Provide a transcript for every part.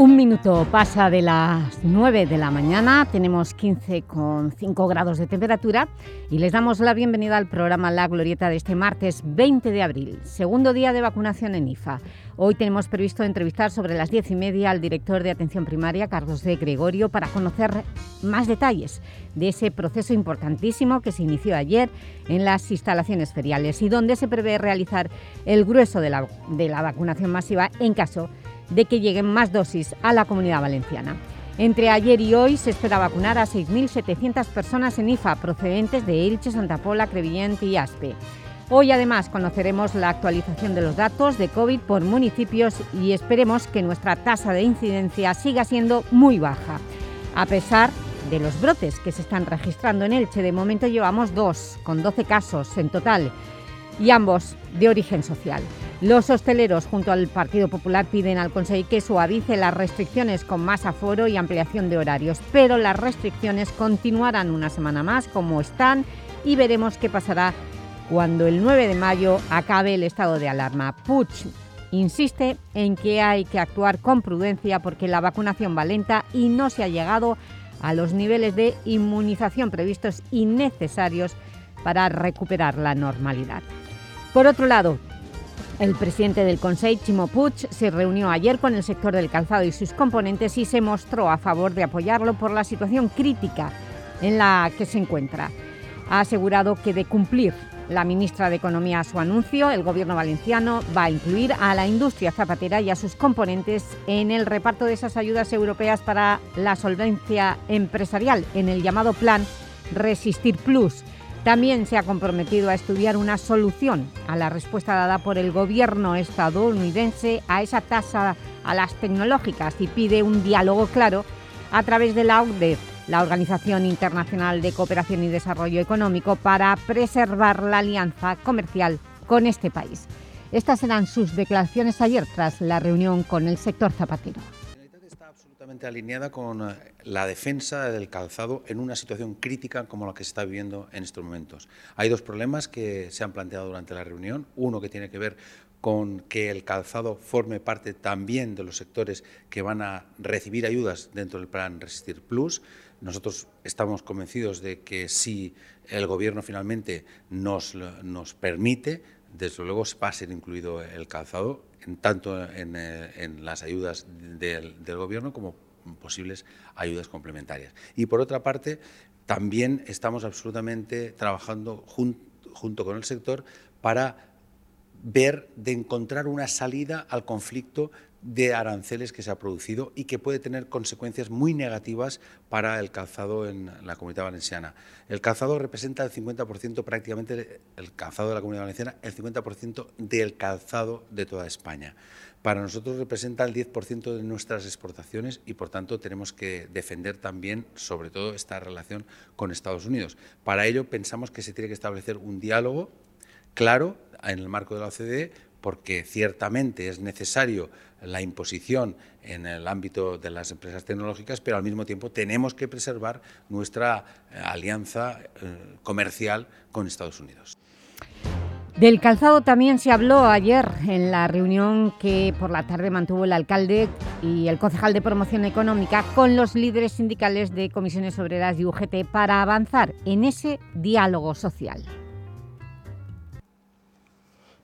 Un minuto pasa de las 9 de la mañana, tenemos 15,5 grados de temperatura y les damos la bienvenida al programa La Glorieta de este martes 20 de abril, segundo día de vacunación en IFA. Hoy tenemos previsto entrevistar sobre las 10 y media al director de Atención Primaria, Carlos de Gregorio, para conocer más detalles de ese proceso importantísimo que se inició ayer en las instalaciones feriales y donde se prevé realizar el grueso de la, de la vacunación masiva en caso de que lleguen más dosis a la Comunidad Valenciana. Entre ayer y hoy se espera vacunar a 6.700 personas en IFA procedentes de Elche, Santa Pola, Crevillent y Aspe. Hoy además conoceremos la actualización de los datos de COVID por municipios y esperemos que nuestra tasa de incidencia siga siendo muy baja. A pesar de los brotes que se están registrando en Elche, de momento llevamos dos, con 12 casos en total, y ambos de origen social. Los hosteleros junto al Partido Popular piden al Consejo que suavice las restricciones con más aforo y ampliación de horarios, pero las restricciones continuarán una semana más como están y veremos qué pasará cuando el 9 de mayo acabe el estado de alarma. Puig insiste en que hay que actuar con prudencia porque la vacunación va lenta y no se ha llegado a los niveles de inmunización previstos y necesarios para recuperar la normalidad. Por otro lado, el presidente del Consejo, Chimo Puig, se reunió ayer con el sector del calzado y sus componentes y se mostró a favor de apoyarlo por la situación crítica en la que se encuentra. Ha asegurado que de cumplir la ministra de Economía su anuncio, el Gobierno valenciano va a incluir a la industria zapatera y a sus componentes en el reparto de esas ayudas europeas para la solvencia empresarial en el llamado Plan Resistir Plus, también se ha comprometido a estudiar una solución a la respuesta dada por el gobierno estadounidense a esa tasa a las tecnológicas y pide un diálogo claro a través de la OCDE, la Organización Internacional de Cooperación y Desarrollo Económico, para preservar la alianza comercial con este país. Estas eran sus declaraciones ayer tras la reunión con el sector zapatero alineada con eh, la defensa del calzado en una situación crítica como la que se está viviendo en estos momentos. Hay dos problemas que se han planteado durante la reunión. Uno que tiene que ver con que el calzado forme parte también de los sectores que van a recibir ayudas dentro del plan Resistir Plus. Nosotros estamos convencidos de que si el Gobierno finalmente nos, nos permite, desde luego va a ser incluido el calzado tanto eh, en, las ayudas del, Gobierno como posibles ayudas complementarias. Y por otra parte, también estamos absolutamente trabajando junto con el sector para ver de encontrar una salida al conflicto de aranceles que se ha producido y que puede tener consecuencias muy negativas para el calzado en la comunidad valenciana. El calzado representa el 50% prácticamente, el calzado de la comunidad valenciana, el 50% del calzado de toda España. Para nosotros representa el 10% de nuestras exportaciones y, por tanto, tenemos que defender también, sobre todo, esta relación con Estados Unidos. Para ello, pensamos que se tiene que establecer un diálogo claro en el marco de la OCDE, porque ciertamente es necesario la imposición en el ámbito de las empresas tecnológicas, pero al mismo tiempo tenemos que preservar nuestra eh, alianza eh, comercial con Estados Unidos. Del calzado también se habló ayer en la reunión que por la tarde mantuvo el alcalde y el concejal de promoción económica con los líderes sindicales de comisiones obreras y UGT para avanzar en ese diálogo social.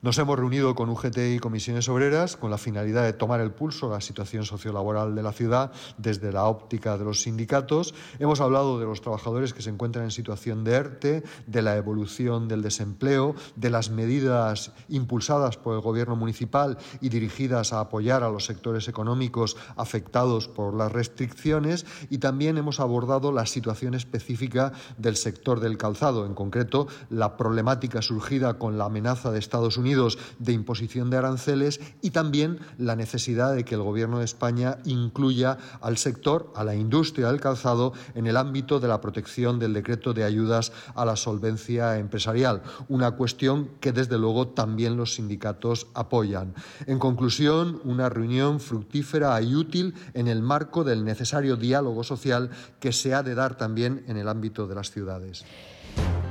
Nos hemos reunido con UGT y comisiones obreras con la finalidad de tomar el pulso a la situación sociolaboral de la ciudad desde la óptica de los sindicatos. Hemos hablado de los trabajadores que se encuentran en situación de ERTE, de la evolución del desempleo, de las medidas impulsadas por el Gobierno municipal y dirigidas a apoyar a los sectores económicos afectados por las restricciones y también hemos abordado la situación específica del sector del calzado, en concreto la problemática surgida con la amenaza de Estados Unidos De imposición de aranceles y también la necesidad de que el Gobierno de España incluya al sector, a la industria del calzado, en el ámbito de la protección del decreto de ayudas a la solvencia empresarial, una cuestión que desde luego también los sindicatos apoyan. En conclusión, una reunión fructífera y útil en el marco del necesario diálogo social que se ha de dar también en el ámbito de las ciudades.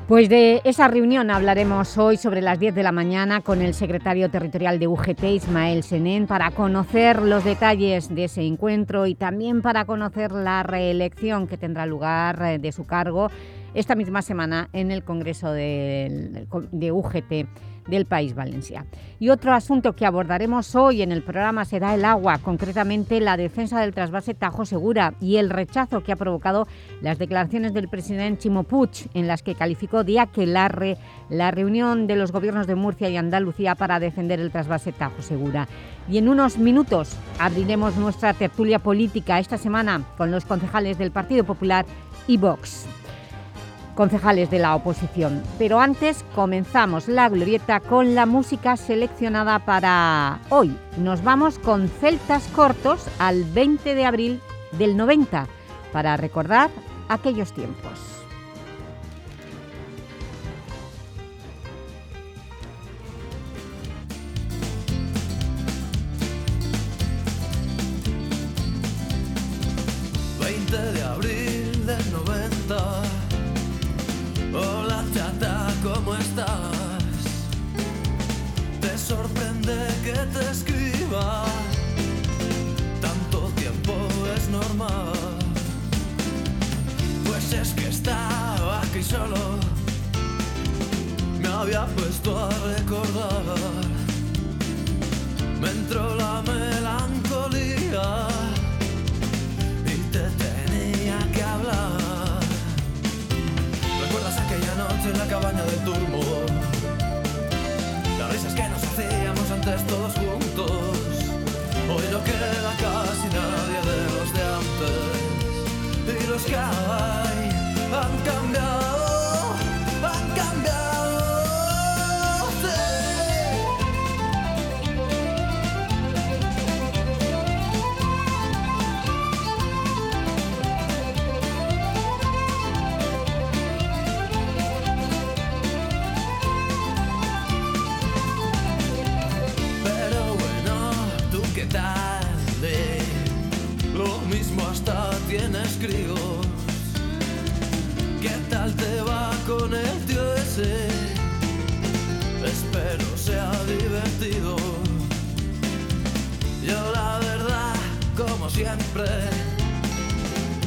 Pues de esa reunión hablaremos hoy sobre las 10 de la mañana con el secretario territorial de UGT, Ismael Senén, para conocer los detalles de ese encuentro y también para conocer la reelección que tendrá lugar eh, de su cargo esta misma semana en el Congreso de, de UGT del País Valencia. Y otro asunto que abordaremos hoy en el programa será el agua, concretamente la defensa del trasvase Tajo Segura y el rechazo que ha provocado las declaraciones del presidente Chimo Puig, en las que calificó de aquelarre la reunión de los gobiernos de Murcia y Andalucía para defender el trasvase Tajo Segura. Y en unos minutos abriremos nuestra tertulia política esta semana con los concejales del Partido Popular y Vox concejales de la oposición. Pero antes comenzamos la glorieta con la música seleccionada para hoy. Nos vamos con Celtas Cortos al 20 de abril del 90 para recordar aquellos tiempos. 20 de abril Chata, ¿cómo estás? Te sorprende que te escriba. Tanto tiempo es normal. Pues es que estaba aquí solo. Me había puesto a recordar. Me entró la melancolía. Y te tenía que hablar en la cabaña del turmo. Las risas que nos hacíamos antes todos juntos. Hoy no queda casi nadie de los de antes. Y los que hay han cambiado. Tienes críos. ¿Qué tal te va con el tío ese? Espero sea divertido. Yo la verdad, como siempre,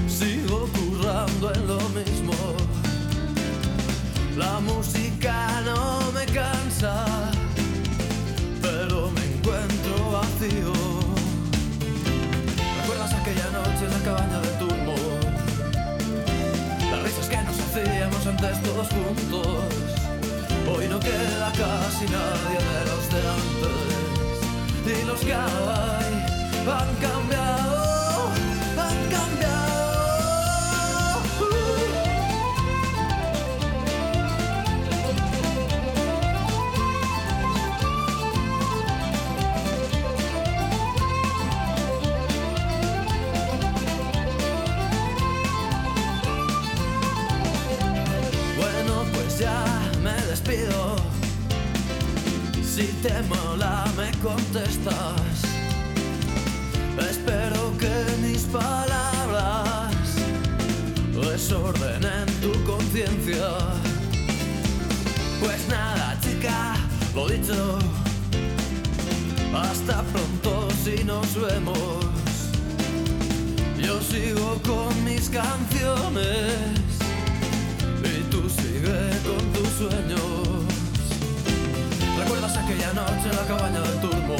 sigo currando en lo mismo. La antes todos juntos. Hoy no queda casi nadie de los de antes. Y los que hay han cambiado, te mola me contestas. Espero que mis palabras desordenen tu conciencia. Pues nada, chica, lo dicho. Hasta pronto si nos vemos. Yo sigo con mis canciones sigue con tus sueños. recuerdas aquella noche en la cabaña del turbo?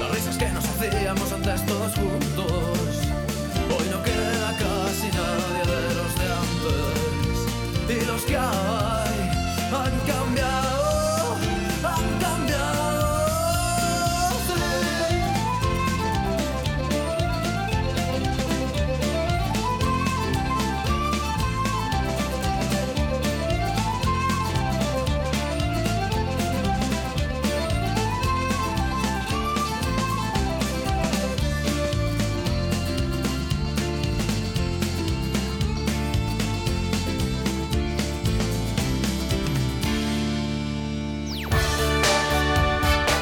Las risas que nos hacíamos antes todos juntos. Hoy no queda casi nadie de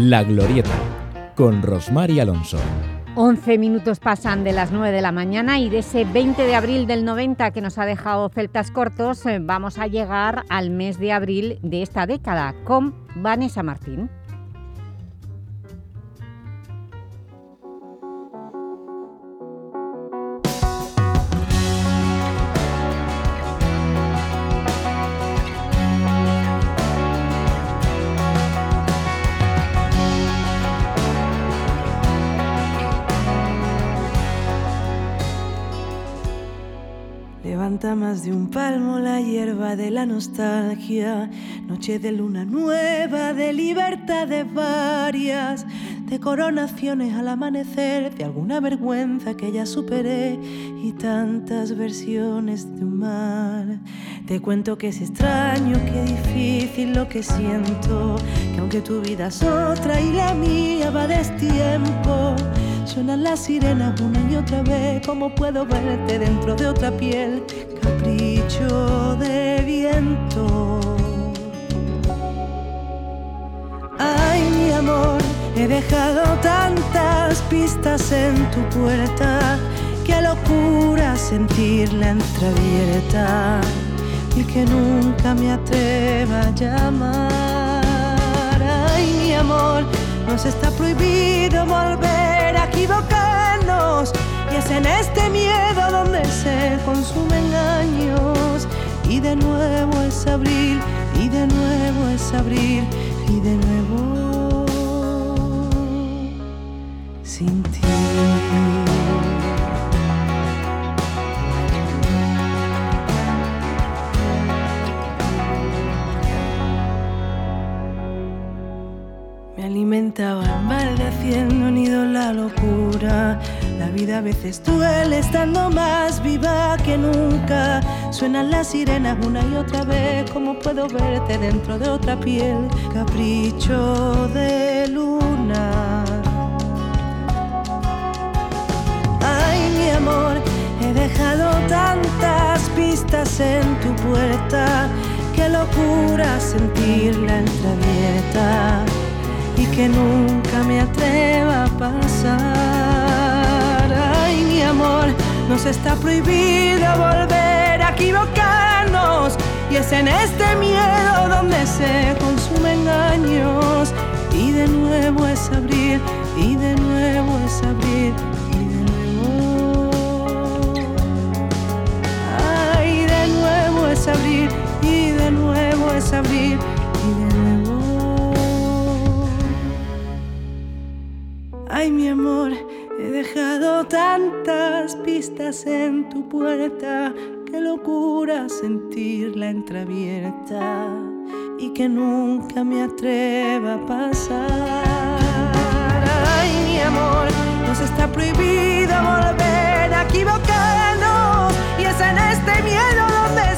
La Glorieta, con Rosmar y Alonso. 11 minutos pasan de las 9 de la mañana y de ese 20 de abril del 90 que nos ha dejado Celtas Cortos, eh, vamos a llegar al mes de abril de esta década con Vanessa Martín. Más de un palmo la hierba de la nostalgia, noche de luna nueva, de libertades varias, de coronaciones al amanecer, de alguna vergüenza que ya superé y tantas versiones de un mal. Te cuento que es extraño, que difícil lo que siento, que aunque tu vida es otra y la mía va de tiempo. Suenan las sirenas una y otra vez, como puedo verte dentro de otra piel, capricho de viento. Ay, mi amor, he dejado tantas pistas en tu puerta, que locura sentirla entreabierta. Y que nunca me atreva a llamar. Ay, mi amor, nos está prohibido volver equivocarnos y es en este miedo donde se consumen años y de nuevo es abril y de nuevo es abril y de nuevo sin ti. Alimentaba el mal de haciendo nido la locura. La vida a veces duele estando más viva que nunca. Suenan las sirenas una y otra vez. Como puedo verte dentro de otra piel? Capricho de luna. Ay, mi amor, he dejado tantas pistas en tu puerta. Qué locura sentirla entreabierta y que nunca me atreva a pasar. Ay, mi amor, nos está prohibido volver a equivocarnos y es en este miedo donde se consumen años y de nuevo es abrir y de nuevo es abrir y de nuevo. Ay, de nuevo es abrir y de nuevo es abrir Ay, mi amor, he dejado tantas pistas en tu puerta. Qué locura sentirla entreabierta y que nunca me atreva a pasar. Ay, mi amor, nos está prohibido volver a equivocarnos y es en este miedo donde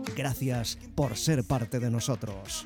Gracias por ser parte de nosotros.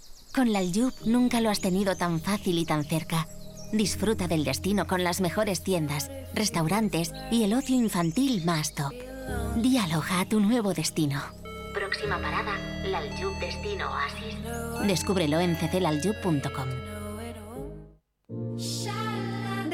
Con la Aljub nunca lo has tenido tan fácil y tan cerca. Disfruta del destino con las mejores tiendas, restaurantes y el ocio infantil más top. Dialoga a tu nuevo destino. Próxima parada, la Aljub Destino Oasis. Descúbrelo en cclaljub.com.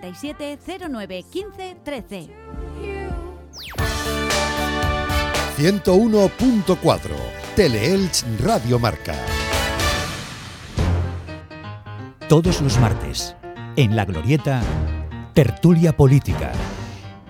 637 09 15 13. 101.4 Teleelch Radio Marca. Todos los martes, en La Glorieta, Tertulia Política.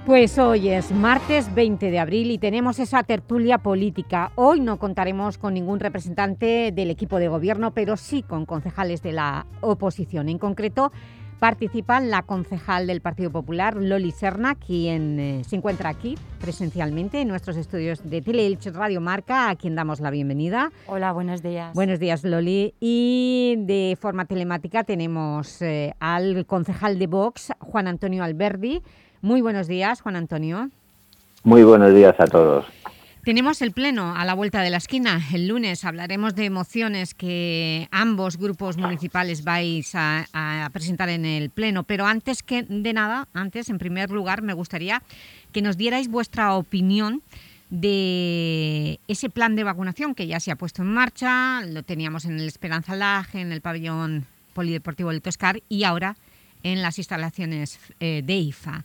Pues hoy es martes 20 de abril y tenemos esa tertulia política. Hoy no contaremos con ningún representante del equipo de gobierno, pero sí con concejales de la oposición. En concreto, Participan la concejal del Partido Popular, Loli Serna, quien eh, se encuentra aquí presencialmente en nuestros estudios de Teleelch Radio Marca, a quien damos la bienvenida. Hola, buenos días. Buenos días, Loli. Y de forma telemática tenemos eh, al concejal de Vox, Juan Antonio Alberdi. Muy buenos días, Juan Antonio. Muy buenos días a todos. Tenemos el pleno a la vuelta de la esquina. El lunes hablaremos de mociones que ambos grupos municipales vais a, presentar en el pleno. Pero antes que de nada, antes, en primer lugar, me gustaría que nos dierais vuestra opinión de ese plan de vacunación que ya se ha puesto en marcha. Lo teníamos en el Esperanza Laje, en el pabellón polideportivo del Toscar y ahora en las instalaciones eh, de IFA.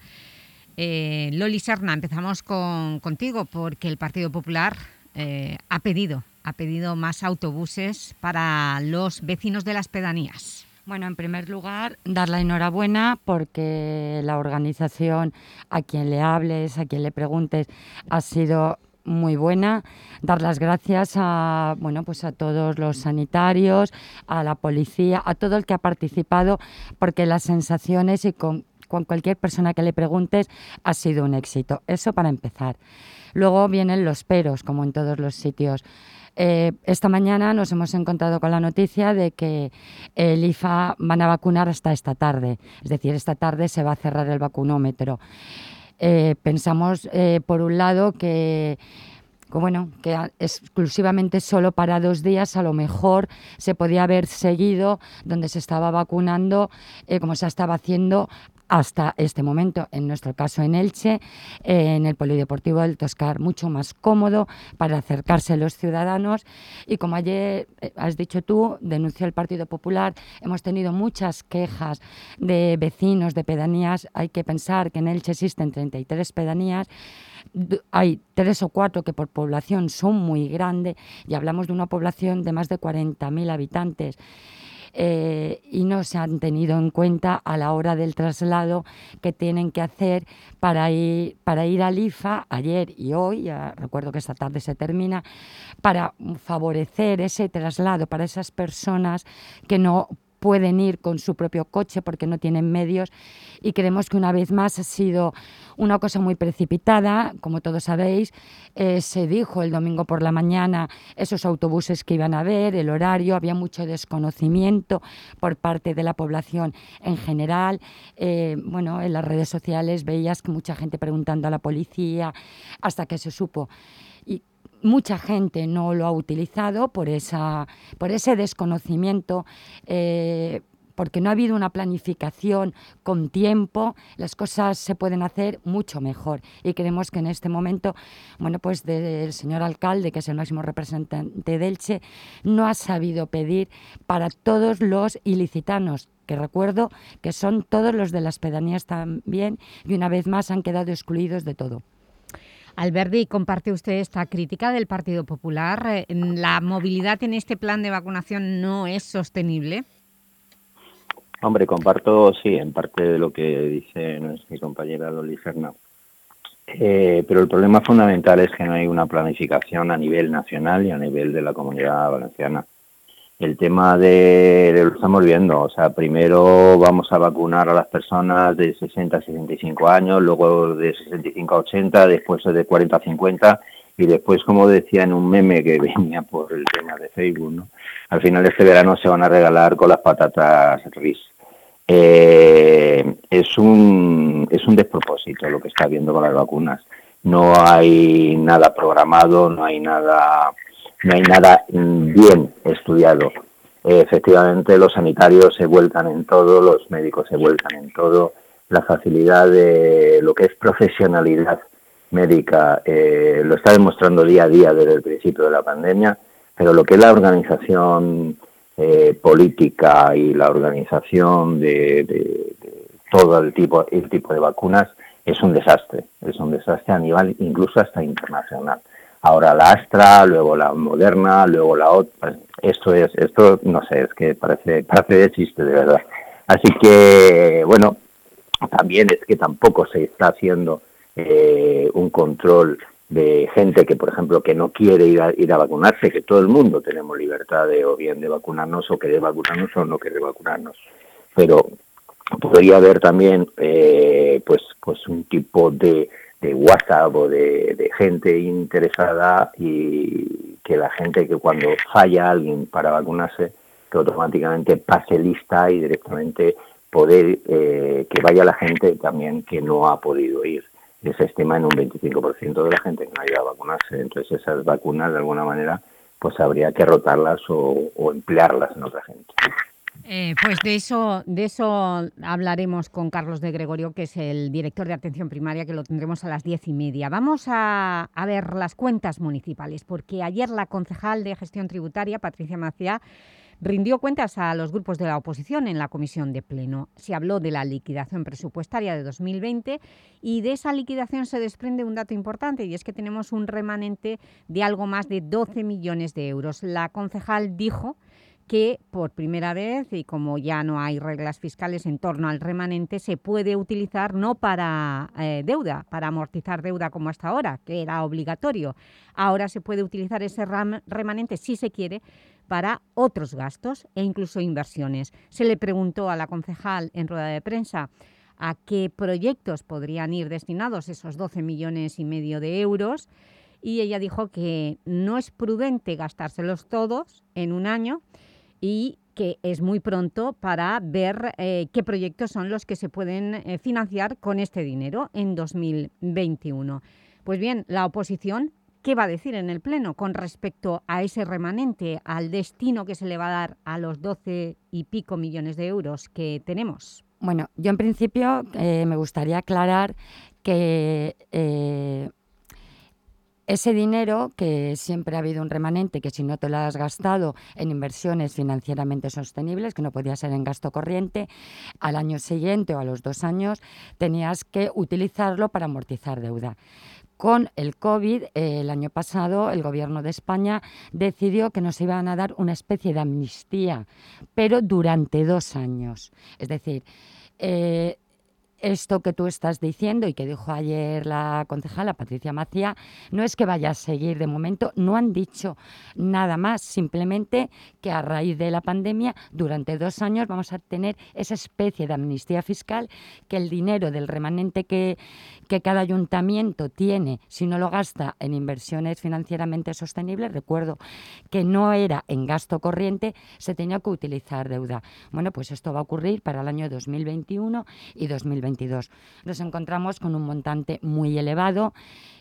Eh, Loli Serna, empezamos con, contigo porque el Partido Popular eh, ha pedido ha pedido más autobuses para los vecinos de las pedanías. Bueno, en primer lugar, dar la enhorabuena porque la organización, a quien le hables, a quien le preguntes, ha sido muy buena. Dar las gracias a, bueno, pues a todos los sanitarios, a la policía, a todo el que ha participado, porque las sensaciones y con con cualquier persona que le preguntes, ha sido un éxito. Eso para empezar. Luego vienen los peros, como en todos los sitios. Eh, esta mañana nos hemos encontrado con la noticia de que el IFA van a vacunar hasta esta tarde, es decir, esta tarde se va a cerrar el vacunómetro. Eh, pensamos, eh, por un lado, que bueno, que exclusivamente solo para dos días a lo mejor se podía haber seguido donde se estaba vacunando, como se estaba haciendo hasta este momento, en nuestro caso en Elche, en el Polideportivo del Toscar, mucho más cómodo para acercarse a los ciudadanos. Y como ayer eh, has dicho tú, denunció el Partido Popular, hemos tenido muchas quejas de vecinos de pedanías. Hay que pensar que en Elche existen 33 pedanías hay tres o cuatro que por población son muy grandes y hablamos de una población de más de 40.000 habitantes. Eh, y no se han tenido en cuenta a la hora del traslado que tienen que hacer para ir, para ir al IFA ayer y hoy, recuerdo que esta tarde se termina, para favorecer ese traslado para esas personas que no pueden ir con su propio coche porque no tienen medios. Y creemos que una vez más ha sido una cosa muy precipitada, como todos sabéis, eh, se dijo el domingo por la mañana esos autobuses que iban a ver, el horario, había mucho desconocimiento por parte de la población en general, eh, bueno, en las redes sociales veías que mucha gente preguntando a la policía hasta que se supo mucha gente no lo ha utilizado por, esa, por ese desconocimiento. Eh, porque no ha habido una planificación con tiempo, las cosas se pueden hacer mucho mejor. Y creemos que en este momento, bueno, pues del señor alcalde, que es el máximo representante de Elche, no ha sabido pedir para todos los ilicitanos, que recuerdo que son todos los de las pedanías también, y una vez más han quedado excluidos de todo. Alberdi, ¿comparte usted esta crítica del Partido Popular? Eh, ¿La movilidad en este plan de vacunación no es sostenible? Hombre, comparto, sí, en parte de lo que dice mi compañera Dolly Fernando. Eh, pero el problema fundamental es que no hay una planificación a nivel nacional y a nivel de la comunidad valenciana. El tema de, lo estamos viendo, o sea, primero vamos a vacunar a las personas de 60 a 65 años, luego de 65 a 80, después de 40 a 50 y después, como decía en un meme que venía por el tema de Facebook, ¿no? al final de este verano se van a regalar con las patatas RIS. Eh, es, un, es un despropósito lo que está viendo con las vacunas. No hay nada programado, no hay nada, no hay nada bien estudiado. efectivamente, los sanitarios se vuelcan en todo, los médicos se vuelcan en todo. La facilidad de lo que es profesionalidad médica eh, lo está demostrando día a día desde el principio de la pandemia, pero lo que es la organización eh, política y la organización de, todo el tipo, el tipo de vacunas es un desastre, es un desastre a nivel incluso hasta internacional. Ahora la Astra, luego la Moderna, luego la otra, esto es, esto no sé, es que parece, parece de chiste de verdad. Así que, bueno, también es que tampoco se está haciendo eh, un control de gente que, por ejemplo, que no quiere ir a, ir a vacunarse, que todo el mundo tenemos libertad de o bien de vacunarnos o querer vacunarnos o no querer vacunarnos. Pero podría haber también eh, pues, pues un tipo de, de WhatsApp o de, gente interesada y que la gente que cuando falla alguien para vacunarse, que automáticamente pase lista y directamente poder eh, que vaya la gente también que no ha podido ir se estima en un 25% de la gente que no ha ido a vacunarse. Entonces esas vacunas de alguna manera pues habría que rotarlas o, emplearlas en otra gente. Eh, pues de eso, de eso hablaremos con Carlos de Gregorio, que es el director de atención primaria, que lo tendremos a las diez y media. Vamos a, a ver las cuentas municipales, porque ayer la concejal de gestión tributaria, Patricia Macía, rindió cuentas a los grupos de la oposición en la comisión de pleno. Se habló de la liquidación presupuestaria de 2020 y de esa liquidación se desprende un dato importante y es que tenemos un remanente de algo más de 12 millones de euros. La concejal dijo que por primera vez, y como ya no hay reglas fiscales en torno al remanente, se puede utilizar no para eh, deuda, para amortizar deuda como hasta ahora, que era obligatorio. Ahora se puede utilizar ese remanente, si se quiere, para otros gastos e incluso inversiones. Se le preguntó a la concejal en rueda de prensa a qué proyectos podrían ir destinados esos 12 millones y medio de euros y ella dijo que no es prudente gastárselos todos en un año y que es muy pronto para ver eh, qué proyectos son los que se pueden eh, financiar con este dinero en 2021. Pues bien, la oposición ¿Qué va a decir en el Pleno con respecto a ese remanente, al destino que se le va a dar a los 12 y pico millones de euros que tenemos? Bueno, yo en principio eh, me gustaría aclarar que ese dinero, que siempre ha habido un remanente, que si no te lo has gastado en inversiones financieramente sostenibles, que no podía ser en gasto corriente, al año siguiente o a los dos años tenías que utilizarlo para amortizar deuda. Con el COVID, el año pasado, el Gobierno de España decidió que nos iban a dar una especie de amnistía, pero durante dos años. Es decir, eh, esto que tú estás diciendo y que dijo ayer la concejala Patricia Macía, no es que vaya a seguir de momento, no han dicho nada más, simplemente que a raíz de la pandemia, durante dos años vamos a tener esa especie de amnistía fiscal, que el dinero del remanente que, que cada ayuntamiento tiene, si no lo gasta en inversiones financieramente sostenibles, recuerdo que no era en gasto corriente, se tenía que utilizar deuda. Bueno, pues esto va a ocurrir para el año 2021 y 2022 2022. Nos encontramos con un montante muy elevado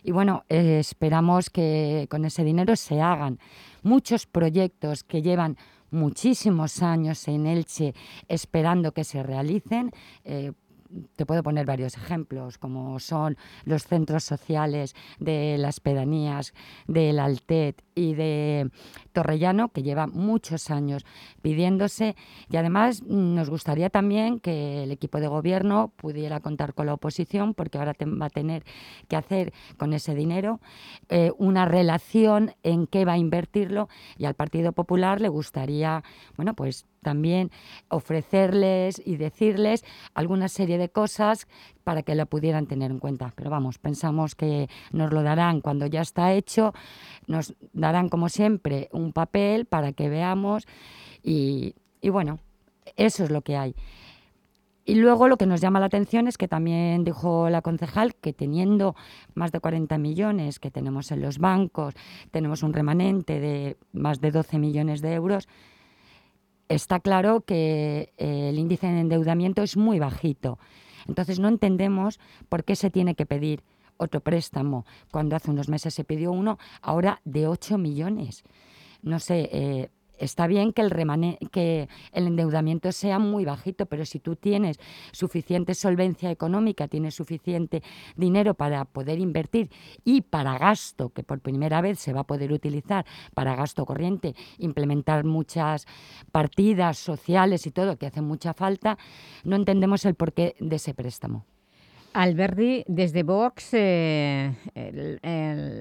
y bueno, eh, esperamos que con ese dinero se hagan muchos proyectos que llevan muchísimos años en Elche esperando que se realicen. Eh, te puedo poner varios ejemplos, como son los centros sociales de las pedanías del Altet y de Torrellano, que lleva muchos años pidiéndose. Y además nos gustaría también que el equipo de gobierno pudiera contar con la oposición, porque ahora va a tener que hacer con ese dinero eh, una relación en qué va a invertirlo y al Partido Popular le gustaría, bueno, pues también ofrecerles y decirles alguna serie de cosas para que lo pudieran tener en cuenta. Pero vamos, pensamos que nos lo darán cuando ya está hecho, nos darán como siempre un papel para que veamos y, bueno, eso es lo que hay. Y luego lo que nos llama la atención es que también dijo la concejal que teniendo más de 40 millones que tenemos en los bancos, tenemos un remanente de más de 12 millones de euros, está claro que eh, el índice de endeudamiento es muy bajito. Entonces no entendemos por qué se tiene que pedir otro préstamo cuando hace unos meses se pidió uno, ahora de 8 millones. No sé, eh, está bien que el, que el endeudamiento sea muy bajito, pero si tú tienes suficiente solvencia económica, tienes suficiente dinero para poder invertir y para gasto, que por primera vez se va a poder utilizar para gasto corriente, implementar muchas partidas sociales y todo que hacen mucha falta, no entendemos el porqué de ese préstamo. Alberdi, desde Vox, eh,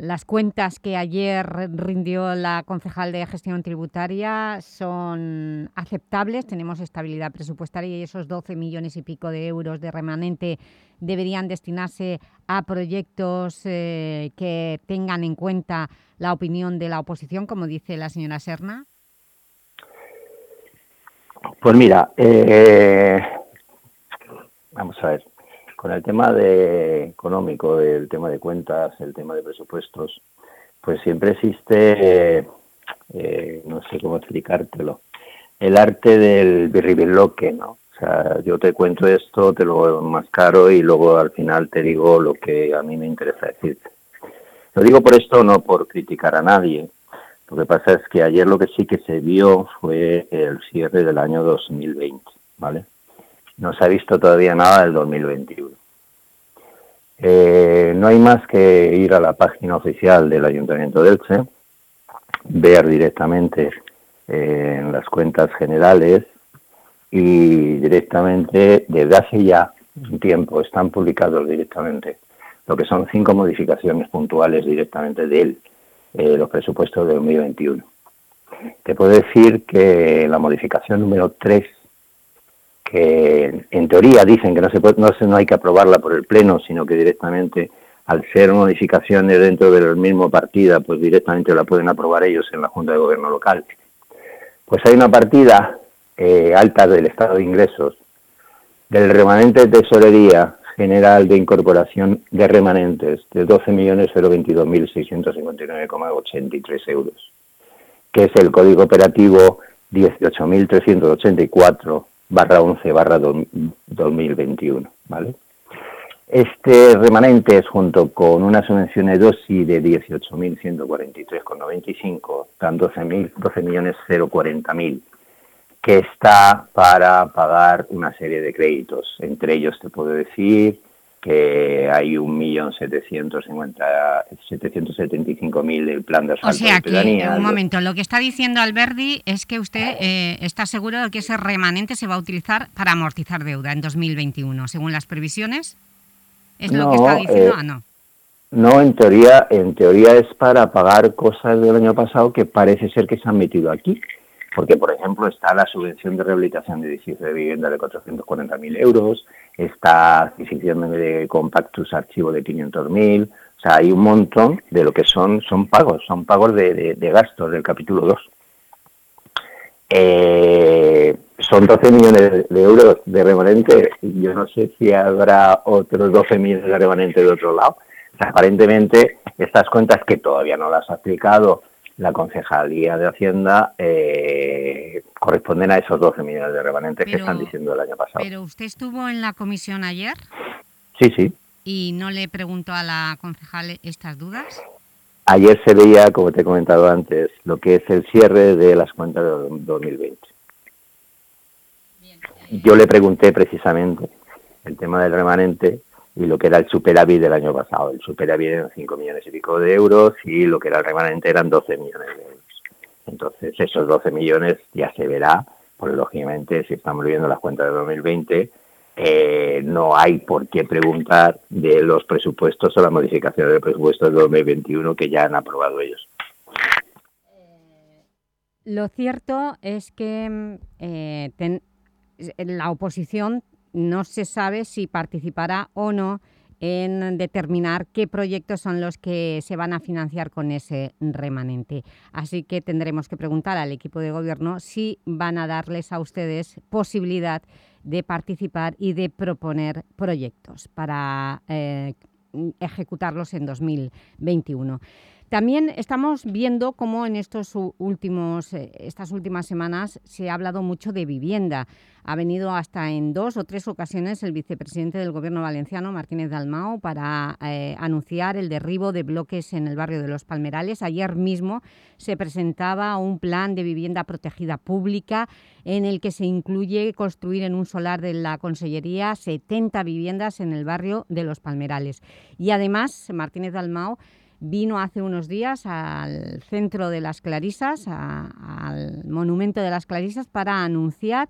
las cuentas que ayer rindió la concejal de gestión tributaria son aceptables, tenemos estabilidad presupuestaria y esos 12 millones y pico de euros de remanente deberían destinarse a proyectos eh, que tengan en cuenta la opinión de la oposición, como dice la señora Serna. Pues mira, eh, vamos a ver con el tema de económico, el tema de cuentas, el tema de presupuestos, pues siempre existe, eh, no sé cómo explicártelo, el arte del birribirloque, ¿no? O sea, yo te cuento esto, te lo más caro y luego al final te digo lo que a mí me interesa decirte. Lo digo por esto, no por criticar a nadie. Lo que pasa es que ayer lo que sí que se vio fue el cierre del año 2020, ¿vale? No se ha visto todavía nada del 2021. Eh, no hay más que ir a la página oficial del Ayuntamiento de Elche, ver directamente eh, en las cuentas generales y directamente desde hace ya un tiempo están publicados directamente lo que son cinco modificaciones puntuales directamente de él, eh, los presupuestos de 2021. Te puedo decir que la modificación número 3 en teoría dicen que no se, puede, no hay que aprobarla por el Pleno, sino que directamente, al ser modificaciones dentro del mismo partida, pues directamente la pueden aprobar ellos en la Junta de Gobierno local. Pues hay una partida eh, alta del Estado de Ingresos, del remanente de tesorería general de incorporación de remanentes de 12.022.659,83 euros, que es el código operativo 18.384 barra 11 barra 2021, ¿vale? Este remanente es junto con una subvención de dosis de 18.143,95, dan 12.040.000, que está para pagar una serie de créditos. Entre ellos te puedo decir que hay 1.775.000 del plan de asfalto O sea que, un momento, lo que está diciendo Alberdi es que usted eh, está seguro de que ese remanente se va a utilizar para amortizar deuda en 2021, según las previsiones. ¿Es lo que está diciendo? Eh, ah, no. No, en teoría, en teoría es para pagar cosas del año pasado que parece ser que se han metido aquí porque, por ejemplo, está la subvención de rehabilitación de edificios de vivienda de 440.000 euros, está adquisición de compactus archivo de 500.000, o sea, hay un montón de lo que son, son pagos, son pagos de, gastos del capítulo 2. Eh, son 12 millones de euros de remanente, yo no sé si habrá otros 12 millones de remanente de otro lado. aparentemente, estas cuentas que todavía no las ha aplicado la Concejalía de Hacienda, eh, corresponden a esos 12 millones de remanentes que están diciendo el año pasado. ¿Pero usted estuvo en la comisión ayer? Sí, sí. ¿Y no le preguntó a la concejal estas dudas? Ayer se veía, como te he comentado antes, lo que es el cierre de las cuentas de 2020. Yo le pregunté precisamente el tema del remanente y lo que era el superávit del año pasado. El superávit eran 5 millones y pico de euros y lo que era el remanente eran 12 millones de euros. Entonces, esos 12 millones ya se verá, porque lógicamente, si estamos viendo las cuentas de 2020, eh, no hay por qué preguntar de los presupuestos o la modificación del presupuesto del 2021 que ya han aprobado ellos. Lo cierto es que eh, la oposición no se sabe si participará o no en determinar qué proyectos son los que se van a financiar con ese remanente. Así que tendremos que preguntar al equipo de gobierno si van a darles a ustedes posibilidad de participar y de proponer proyectos para eh, ejecutarlos en 2021. También estamos viendo cómo en estos últimos, eh, estas últimas semanas se ha hablado mucho de vivienda. Ha venido hasta en dos o tres ocasiones el vicepresidente del Gobierno valenciano, Martínez Dalmao, para eh, anunciar el derribo de bloques en el barrio de Los Palmerales. Ayer mismo se presentaba un plan de vivienda protegida pública en el que se incluye construir en un solar de la Consellería 70 viviendas en el barrio de Los Palmerales. Y además, Martínez Dalmao vino hace unos días al centro de las Clarisas, al monumento de las Clarisas, para anunciar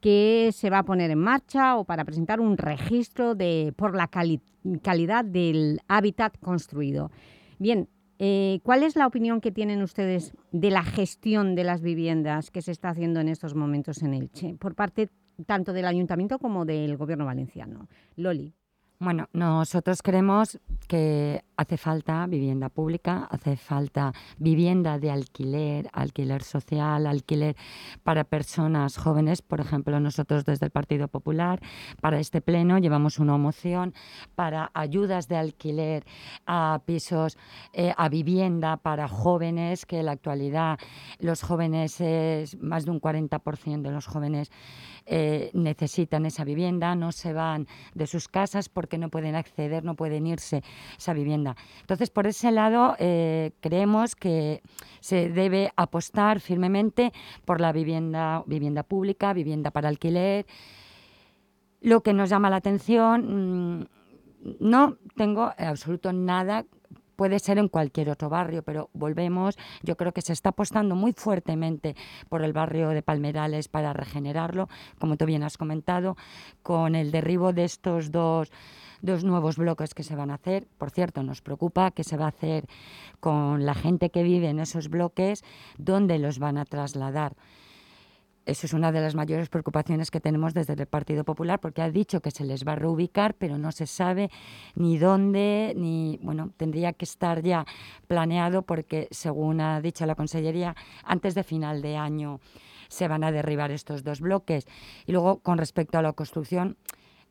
que se va a poner en marcha o para presentar un registro de, por la calidad del hábitat construido. Bien, eh, ¿cuál es la opinión que tienen ustedes de la gestión de las viviendas que se está haciendo en estos momentos en Elche, por parte tanto del Ayuntamiento como del Gobierno valenciano? Loli. Bueno, nosotros creemos que hace falta vivienda pública, hace falta vivienda de alquiler, alquiler social, alquiler para personas jóvenes. Por ejemplo, nosotros desde el Partido Popular, para este pleno, llevamos una moción para ayudas de alquiler a pisos, eh, a vivienda para jóvenes, que en la actualidad los jóvenes, es más de un 40% de los jóvenes eh, necesitan esa vivienda, no se van de sus casas porque no pueden acceder, no pueden irse a esa vivienda. Entonces, por ese lado, eh, creemos que se debe apostar firmemente por la vivienda, vivienda pública, vivienda para alquiler. Lo que nos llama la atención, mm, no tengo absoluto nada puede ser en cualquier otro barrio, pero volvemos, yo creo que se está apostando muy fuertemente por el barrio de Palmerales para regenerarlo, como tú bien has comentado, con el derribo de estos dos dos nuevos bloques que se van a hacer. Por cierto, nos preocupa que se va a hacer con la gente que vive en esos bloques, dónde los van a trasladar. Eso es una de las mayores preocupaciones que tenemos desde el Partido Popular, porque ha dicho que se les va a reubicar, pero no se sabe ni dónde, ni, bueno, tendría que estar ya planeado porque, según ha dicho la Consellería, antes de final de año se van a derribar estos dos bloques. Y luego, con respecto a la construcción,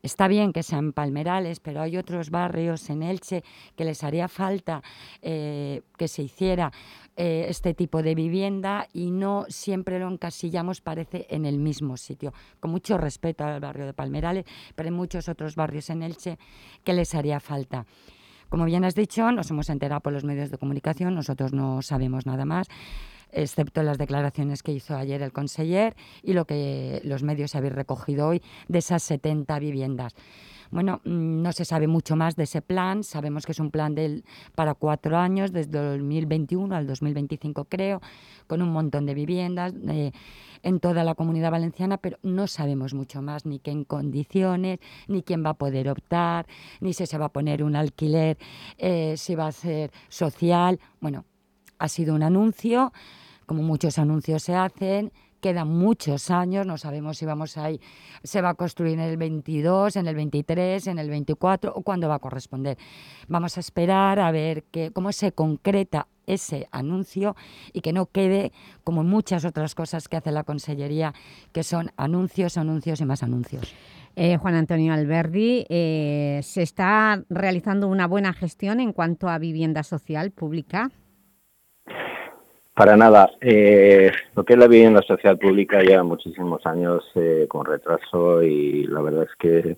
Está bien que sean palmerales, pero hay otros barrios en Elche que les haría falta eh, que se hiciera eh, este tipo de vivienda y no siempre lo encasillamos, parece, en el mismo sitio. Con mucho respeto al barrio de Palmerales, pero hay muchos otros barrios en Elche que les haría falta. Como bien has dicho, nos hemos enterado por los medios de comunicación, nosotros no sabemos nada más excepto las declaraciones que hizo ayer el conseller y lo que los medios habéis recogido hoy de esas 70 viviendas. Bueno, mm, no se sabe mucho más de ese plan. Sabemos que es un plan del, para cuatro años, desde el 2021 al 2025 creo, con un montón de viviendas eh, en toda la comunidad valenciana, pero no sabemos mucho más, ni qué condiciones, ni quién va a poder optar, ni si se va a poner un alquiler, eh, si va a ser social. Bueno, ha sido un anuncio como muchos anuncios se hacen, quedan muchos años, no sabemos si vamos ahí, se va a construir en el 22, en el 23, en el 24 o cuándo va a corresponder. Vamos a esperar a ver que, cómo se concreta ese anuncio y que no quede como muchas otras cosas que hace la Consellería, que son anuncios, anuncios y más anuncios. Eh, Juan Antonio Alberdi, eh, ¿se está realizando una buena gestión en cuanto a vivienda social pública? Para nada. Eh, lo que es la vivienda social pública lleva muchísimos años eh, con retraso y la verdad es que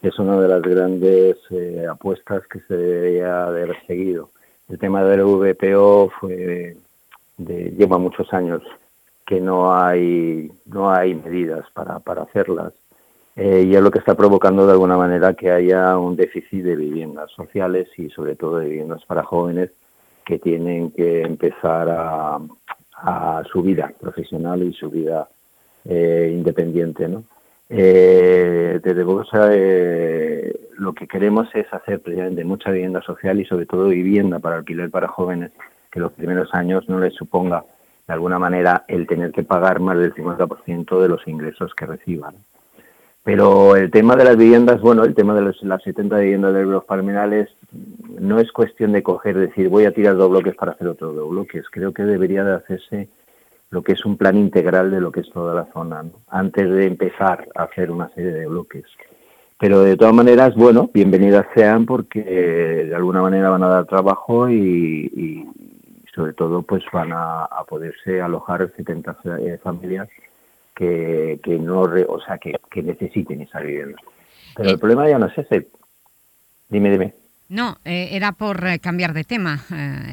es una de las grandes eh, apuestas que se debería de haber seguido. El tema del VPO fue de, lleva muchos años que no hay no hay medidas para, para hacerlas y es lo que está provocando de alguna manera que haya un déficit de viviendas sociales y sobre todo de viviendas para jóvenes que tienen que empezar a, su vida profesional y su vida eh, independiente. ¿no? Eh, desde Bogotá eh, lo que queremos es hacer precisamente mucha vivienda social y sobre todo vivienda para alquiler para jóvenes que los primeros años no les suponga de alguna manera el tener que pagar más del 50% de los ingresos que reciban. Pero el tema de las viviendas, bueno, el tema de las 70 viviendas de los palmerales no es cuestión de coger, decir, voy a tirar dos bloques para hacer otros dos bloques. Creo que debería de hacerse lo que es un plan integral de lo que es toda la zona, antes de empezar a hacer una serie de bloques. Pero de todas maneras, bueno, bienvenidas sean porque de alguna manera van a dar trabajo y, sobre todo pues van a, poderse alojar 70 eh, familias que, que no, o sea, que, que, necesiten esa vivienda. Pero el eh, problema ya no es ese. Dime, dime. No, eh, era por eh, cambiar de tema.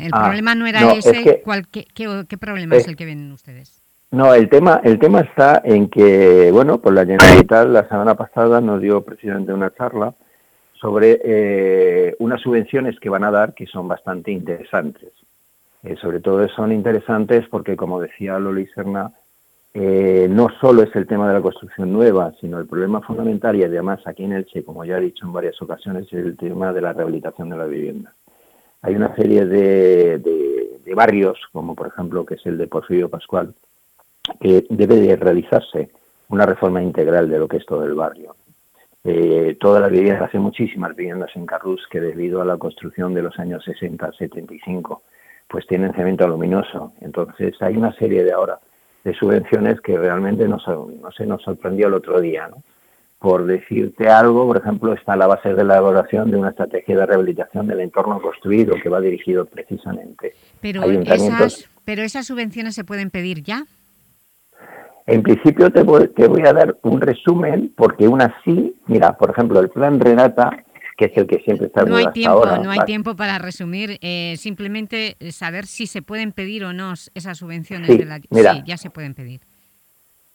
el ah, problema no era ese. ¿Cuál, qué, qué, problema es, el que ven ustedes? No, el tema, el tema está en que, bueno, pues la Generalitat la semana pasada nos dio precisamente una charla sobre unas subvenciones que van a dar que son bastante interesantes. sobre todo son interesantes porque, como decía Loli Serna, eh, no solo es el tema de la construcción nueva, sino el problema fundamental y además aquí en Elche, como ya he dicho en varias ocasiones, es el tema de la rehabilitación de la vivienda. Hay una serie de, barrios, como por ejemplo que es el de Porfirio Pascual, que debe de realizarse una reforma integral de lo que es todo el barrio. Eh, todas las viviendas, hay muchísimas viviendas en Carrús que debido a la construcción de los años 60-75, pues tienen cemento luminoso. Entonces hay una serie de ahora de subvenciones que realmente nos, no se nos sorprendió el otro día. ¿no? Por decirte algo, por ejemplo, está la base de la elaboración de una estrategia de rehabilitación del entorno construido que va dirigido precisamente pero Esas, ¿Pero esas subvenciones se pueden pedir ya? En principio te voy, te voy a dar un resumen porque una sí, mira, por ejemplo, el plan Renata que es el que siempre está No hay tiempo, no hay tiempo para resumir, eh, simplemente saber si se pueden pedir o no esas subvenciones. Sí, de la... sí ya se pueden pedir.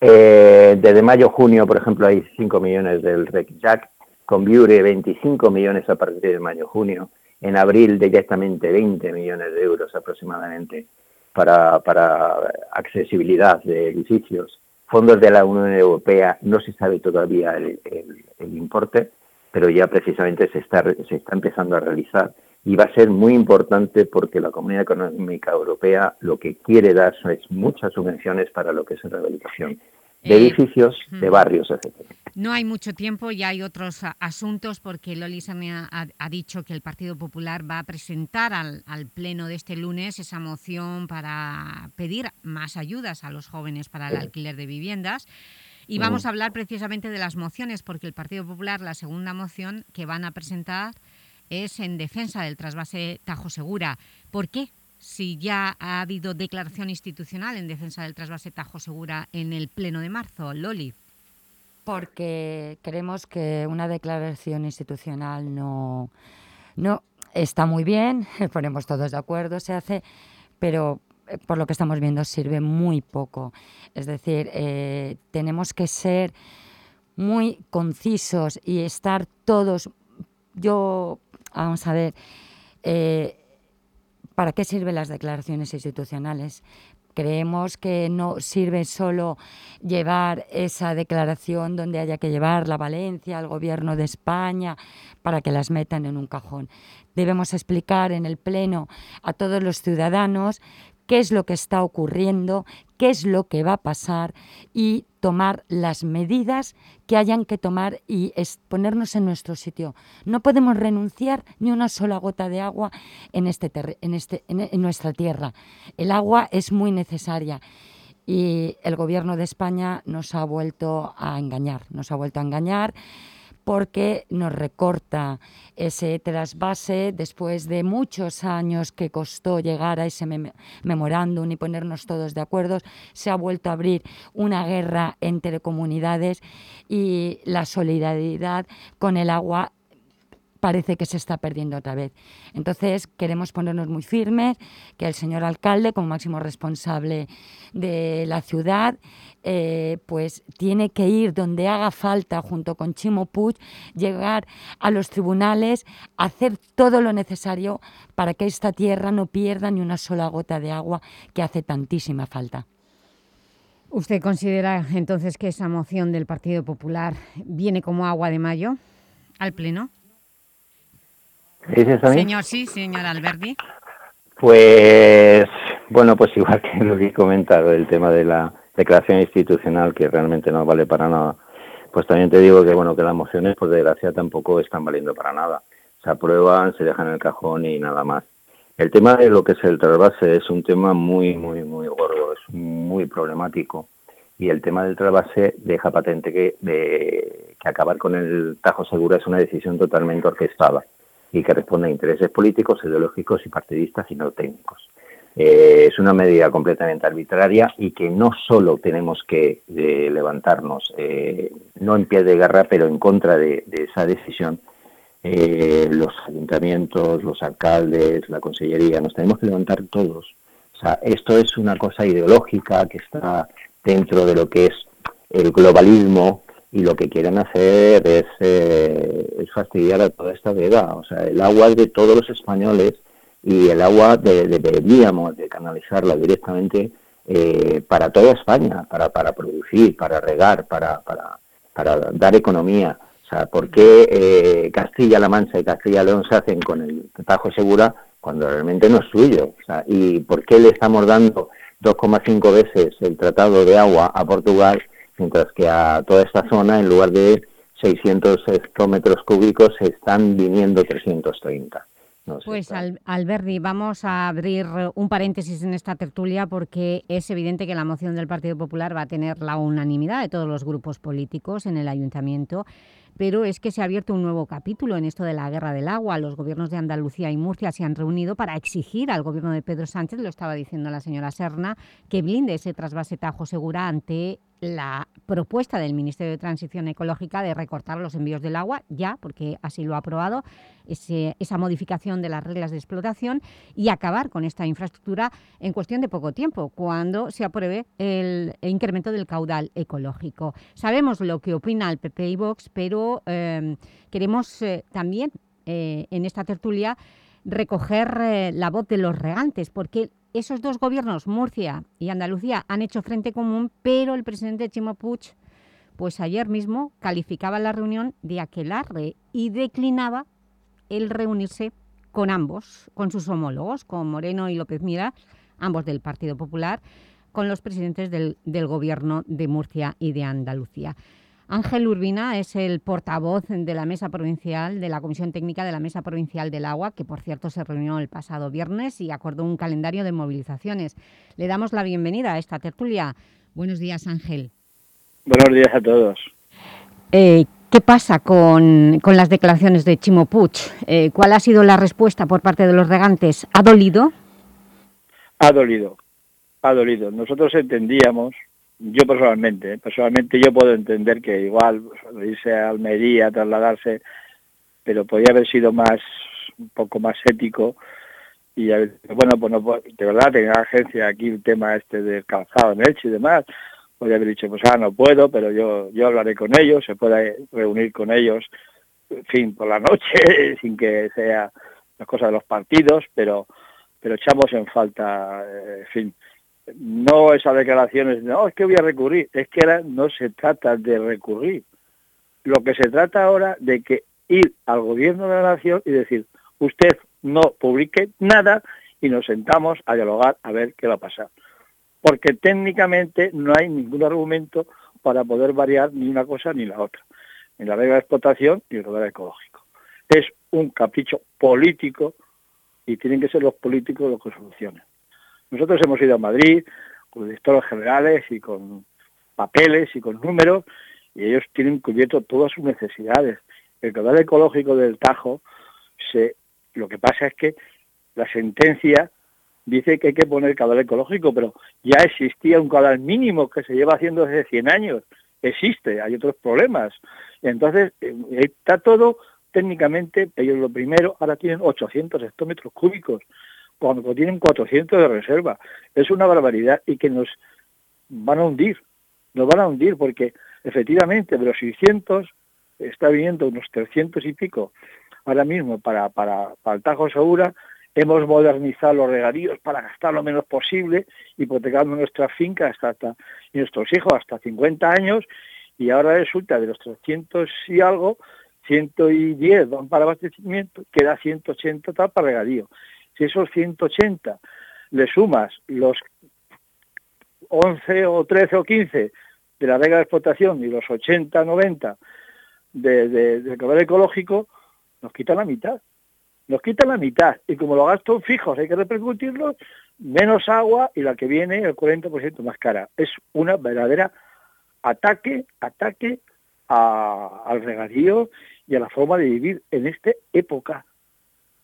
Eh, desde mayo-junio, por ejemplo, hay 5 millones del REC-JAC, con Viure 25 millones a partir de mayo-junio, en abril directamente 20 millones de euros aproximadamente para, para accesibilidad de edificios. Fondos de la Unión Europea, no se sabe todavía el, el importe, pero ya precisamente se está, se está empezando a realizar y va a ser muy importante porque la Comunidad Económica Europea lo que quiere dar es muchas subvenciones para lo que es rehabilitación de eh, edificios, de barrios, etc. No hay mucho tiempo y hay otros asuntos porque Loli me ha, ha, dicho que el Partido Popular va a presentar al, al, Pleno de este lunes esa moción para pedir más ayudas a los jóvenes para el alquiler de viviendas. Y vamos a hablar precisamente de las mociones, porque el Partido Popular, la segunda moción que van a presentar es en defensa del trasvase Tajo Segura. ¿Por qué? Si ya ha habido declaración institucional en defensa del trasvase Tajo Segura en el pleno de marzo. Loli. Porque creemos que una declaración institucional no, no está muy bien, ponemos todos de acuerdo, se hace, pero por lo que estamos viendo, sirve muy poco. Es decir, eh, tenemos que ser muy concisos y estar todos... Yo, vamos a ver, eh, ¿para qué sirven las declaraciones institucionales? Creemos que no sirve solo llevar esa declaración donde haya que llevarla a Valencia, al Gobierno de España, para que las metan en un cajón. Debemos explicar en el Pleno a todos los ciudadanos qué es lo que está ocurriendo, qué es lo que va a pasar y tomar las medidas que hayan que tomar y ponernos en nuestro sitio. No podemos renunciar ni una sola gota de agua en, este en, este, en nuestra tierra. El agua es muy necesaria y el Gobierno de España nos ha vuelto a engañar, nos ha vuelto a engañar porque nos recorta ese trasvase después de muchos años que costó llegar a ese memorándum y ponernos todos de acuerdo, se ha vuelto a abrir una guerra entre comunidades y la solidaridad con el agua parece que se está perdiendo otra vez. Entonces queremos ponernos muy firmes, que el señor alcalde, como máximo responsable de la ciudad, eh, pues tiene que ir donde haga falta junto con Chimo Puig, llegar a los tribunales, hacer todo lo necesario para que esta tierra no pierda ni una sola gota de agua que hace tantísima falta. ¿Usted considera entonces que esa moción del Partido Popular viene como agua de mayo al Pleno? Señor, sí, señor Alberti. Pues, bueno, pues igual que lo que he comentado, el tema de la declaración institucional, que realmente no vale para nada, pues también te digo que, bueno, que las mociones, por desgracia, tampoco están valiendo para nada. Se aprueban, se dejan en el cajón y nada más. El tema de lo que es el trasvase es un tema muy, muy, muy gordo, es muy problemático. Y el tema del trasvase deja patente que, de, que acabar con el Tajo Segura es una decisión totalmente orquestada y que responde a intereses políticos, ideológicos y partidistas y no técnicos. Eh, es una medida completamente arbitraria y que no solo tenemos que eh, levantarnos, eh, no en pie de guerra, pero en contra de, esa decisión, los ayuntamientos, los alcaldes, la consellería, nos tenemos que levantar todos. O sea, esto es una cosa ideológica que está dentro de lo que es el globalismo, y lo que quieren hacer es, eh, es fastidiar a toda esta vega. O sea, el agua es de todos los españoles y el agua deberíamos de, canalizarla directamente eh, para toda España, para, para producir, para regar, para, para, para dar economía. O sea, ¿por qué eh, Castilla-La Mancha y Castilla-León se hacen con el Tajo Segura cuando realmente no es suyo? O sea, ¿Y por qué le estamos dando 2,5 veces el tratado de agua a Portugal mientras que a toda esta zona, en lugar de 600 hectómetros cúbicos, están viniendo 330. pues Alberti, vamos a abrir un paréntesis en esta tertulia porque es evidente que la moción del Partido Popular va a tener la unanimidad de todos los grupos políticos en el Ayuntamiento, pero es que se ha abierto un nuevo capítulo en esto de la guerra del agua. Los gobiernos de Andalucía y Murcia se han reunido para exigir al gobierno de Pedro Sánchez, lo estaba diciendo la señora Serna, que blinde ese trasvase Tajo Segura ante la propuesta del Ministerio de Transición Ecológica de recortar los envíos del agua, ya, porque así lo ha aprobado, esa modificación de las reglas de explotación y acabar con esta infraestructura en cuestión de poco tiempo, cuando se apruebe el incremento del caudal ecológico. Sabemos lo que opina el PP y Vox, pero em, queremos eh, también eh, en esta tertulia recoger eh, la voz de los regantes, porque esos dos gobiernos, Murcia y Andalucía, han hecho frente común, pero el presidente Chimo Puig, pues ayer mismo calificaba la reunión de aquelarre y declinaba el reunirse con ambos, con sus homólogos, con Moreno y López Mira, ambos del Partido Popular, con los presidentes del, del Gobierno de Murcia y de Andalucía. Ángel Urbina es el portavoz de la Mesa Provincial, de la Comisión Técnica de la Mesa Provincial del Agua, que por cierto se reunió el pasado viernes y acordó un calendario de movilizaciones. Le damos la bienvenida a esta tertulia. Buenos días, Ángel. Buenos días a todos. Eh, ¿Qué pasa con, las declaraciones de Chimo Puig? Eh, ¿Cuál ha sido la respuesta por parte de los regantes? ¿Ha dolido? Ha dolido, ha dolido. Nosotros entendíamos yo personalmente, ¿eh? personalmente yo puedo entender que igual pues, irse a Almería, trasladarse, pero podría haber sido más, un poco más ético y bueno, pues no, de verdad tenía agencia aquí el tema este del calzado en Elche y demás, podría haber dicho, pues ah, no puedo, pero yo, yo hablaré con ellos, se puede reunir con ellos, en fin, por la noche, sin que sea las cosas de los partidos, pero pero echamos en falta, eh, en fin, no esas declaraciones, no, es que voy a recurrir, es que ahora no se trata de recurrir. Lo que se trata ahora de que ir al gobierno de la nación y decir, usted no publique nada y nos sentamos a dialogar a ver qué va a pasar. Porque técnicamente no hay ningún argumento para poder variar ni una cosa ni la otra, ni la regla de explotación ni el regla ecológico. Es un capricho político y tienen que ser los políticos los que solucionen. Nosotros hemos ido a Madrid con directores generales y con papeles y con números y ellos tienen cubierto todas sus necesidades El caudal ecológico del Tajo, se, lo que pasa es que la sentencia dice que hay que poner caudal ecológico, pero ya existía un caudal mínimo que se lleva haciendo desde 100 años. Existe, hay otros problemas. Entonces, eh, está todo técnicamente, ellos lo primero, ahora tienen 800 hectómetros cúbicos, cuando tienen 400 de reserva. Es una barbaridad y que nos van a hundir, nos van a hundir porque efectivamente de los 600 está viniendo unos 300 y pico ahora mismo para, para, para el Tajo Segura, hemos modernizado los regadíos para gastar lo menos posible, hipotecando nuestras fincas hasta, y nuestros hijos hasta 50 años, y ahora resulta de los 300 y algo, 110 van para abastecimiento, queda 180 tal para regadío. Si esos 180 le sumas los 11 o 13 o 15 de la regla de explotación y los 80, 90 de, de, del cabal ecológico, nos quitan la mitad. Nos quitan la mitad. Y como los gastos fijos hay que repercutirlos, menos agua y la que viene el 40% más cara. Es una verdadera ataque, ataque a, al regadío y a la forma de vivir en esta época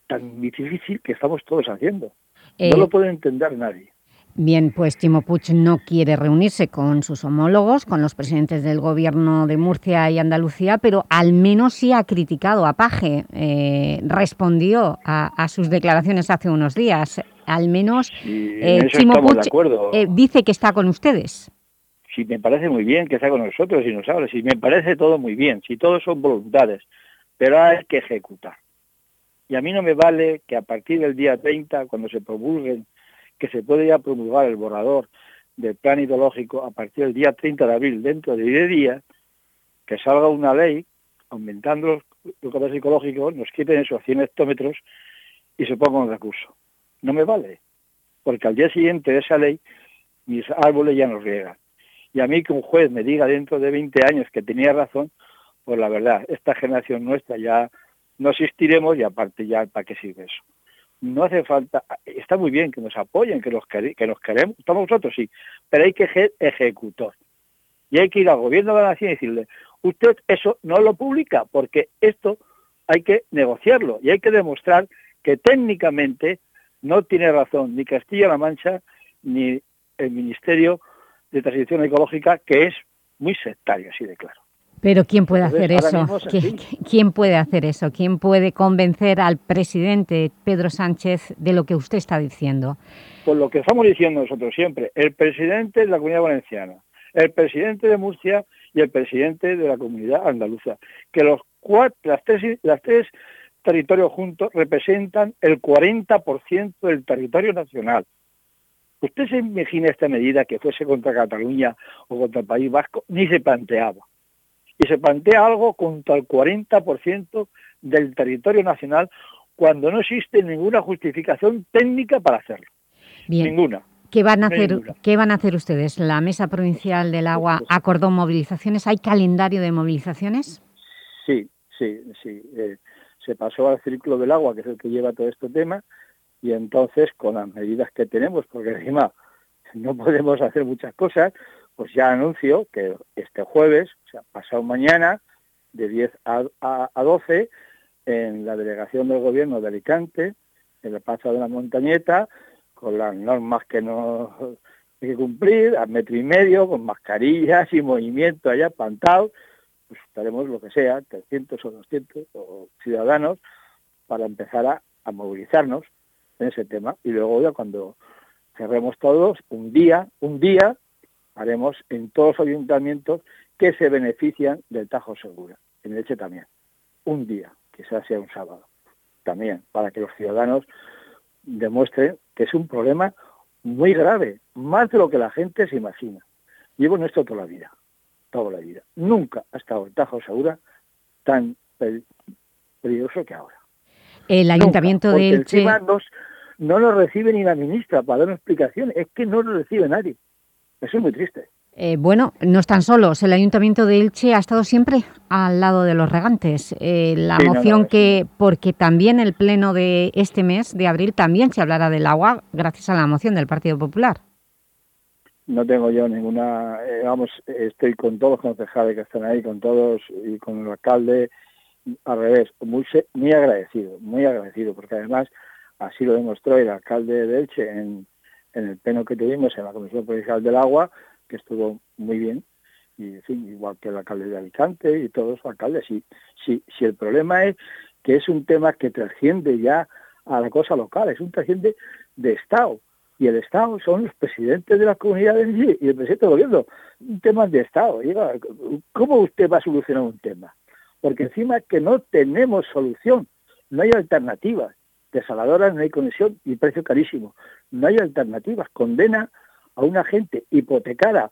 tan difícil que estamos todos haciendo. Eh, no lo puede entender nadie. Bien, pues Timo Puig no quiere reunirse con sus homólogos, con los presidentes del Gobierno de Murcia y Andalucía, pero al menos sí ha criticado a Paje, eh, respondió a, a, sus declaraciones hace unos días. Al menos eh, Timo Puig dice que está con ustedes. Sí, me parece muy bien que está con nosotros y nos habla, sí, me parece todo muy bien, si todos son voluntades, pero hay que ejecutar. Y a mí no me vale que a partir del día 30, cuando se promulguen que se puede ya promulgar el borrador del plan ideológico a partir del día 30 de abril, dentro de 10 días, que salga una ley aumentando los, los psicológicos, nos quiten esos 100 hectómetros y se ponga un recurso. No me vale, porque al día siguiente de esa ley mis árboles ya nos riegan. Y a mí que un juez me diga dentro de 20 años que tenía razón, pues la verdad, esta generación nuestra ya no existiremos y aparte ya, ¿para qué sirve eso? no hace falta, está muy bien que nos apoyen, que nos, que nos queremos, estamos nosotros sí, pero hay que ser ejecutor. Y hay que ir al gobierno de la nación y decirle, usted eso no lo publica, porque esto hay que negociarlo y hay que demostrar que técnicamente no tiene razón ni Castilla-La Mancha ni el Ministerio de Transición Ecológica, que es muy sectario, así de claro. Pero ¿quién puede hacer eso? ¿Quién, ¿Quién, puede hacer eso? ¿Quién puede convencer al presidente Pedro Sánchez de lo que usted está diciendo? Pues lo que estamos diciendo nosotros siempre, el presidente de la Comunidad Valenciana, el presidente de Murcia y el presidente de la Comunidad Andaluza, que los cuatro, las, tres, las tres territorios juntos representan el 40% del territorio nacional. ¿Usted se imagina esta medida que fuese contra Cataluña o contra el País Vasco? Ni se planteaba y se plantea algo contra el 40% del territorio nacional cuando no existe ninguna justificación técnica para hacerlo. Bien. Ninguna. ¿Qué van, a hacer, ¿Qué van a hacer ustedes? ¿La Mesa Provincial del Agua acordó movilizaciones? ¿Hay calendario de movilizaciones? Sí, sí, sí. Eh, se pasó al Círculo del Agua, que es el que lleva todo este tema, y entonces con las medidas que tenemos, porque encima no podemos hacer muchas cosas, pues ya anuncio que este jueves, o sea, pasado mañana, de 10 a, a, a 12, en la delegación del gobierno de Alicante, en el Paso de la Montañeta, con las normas que no hay que cumplir, a metro y medio, con mascarillas y movimiento allá, pantado, pues estaremos lo que sea, 300 o 200 o ciudadanos, para empezar a, a movilizarnos en ese tema. Y luego ya cuando cerremos todos, un día, un día, haremos en todos los ayuntamientos que se benefician del Tajo Segura, en Leche también, un día, quizás sea un sábado, también, para que los ciudadanos demuestren que es un problema muy grave, más de lo que la gente se imagina. Llevo en esto toda la vida, toda la vida. Nunca ha estado el Tajo Segura tan peligroso que ahora. El Ayuntamiento Nunca, de Elche... Nos, no nos recibe ni la ministra para dar una explicación, es que no lo recibe nadie. Eso es muy triste. Eh, bueno, no están solos. El Ayuntamiento de Elche ha estado siempre al lado de los regantes. Eh, la Sí, moción no, que... Porque también el pleno de este mes, de abril, también se hablará del agua gracias a la moción del Partido Popular. No tengo yo ninguna... eh, vamos, estoy con todos los concejales que están ahí, con todos, y con el alcalde, al revés, muy, muy agradecido, muy agradecido, porque además así lo demostró el alcalde de Elche en, en el pleno que tuvimos en la Comisión Provincial del Agua, que estuvo muy bien, y en fin, igual que el alcalde de Alicante y todos los alcaldes. Si, si, si el problema es que es un tema que trasciende ya a la cosa local, es un trasciende de Estado. Y el Estado son los presidentes de las comunidades y el presidente del gobierno. Un tema de Estado. ¿Cómo usted va a solucionar un tema? Porque encima que no tenemos solución, no hay alternativas. Desaladoras no hay conexión y precio carísimo. No hay alternativas. Condena a una gente hipotecada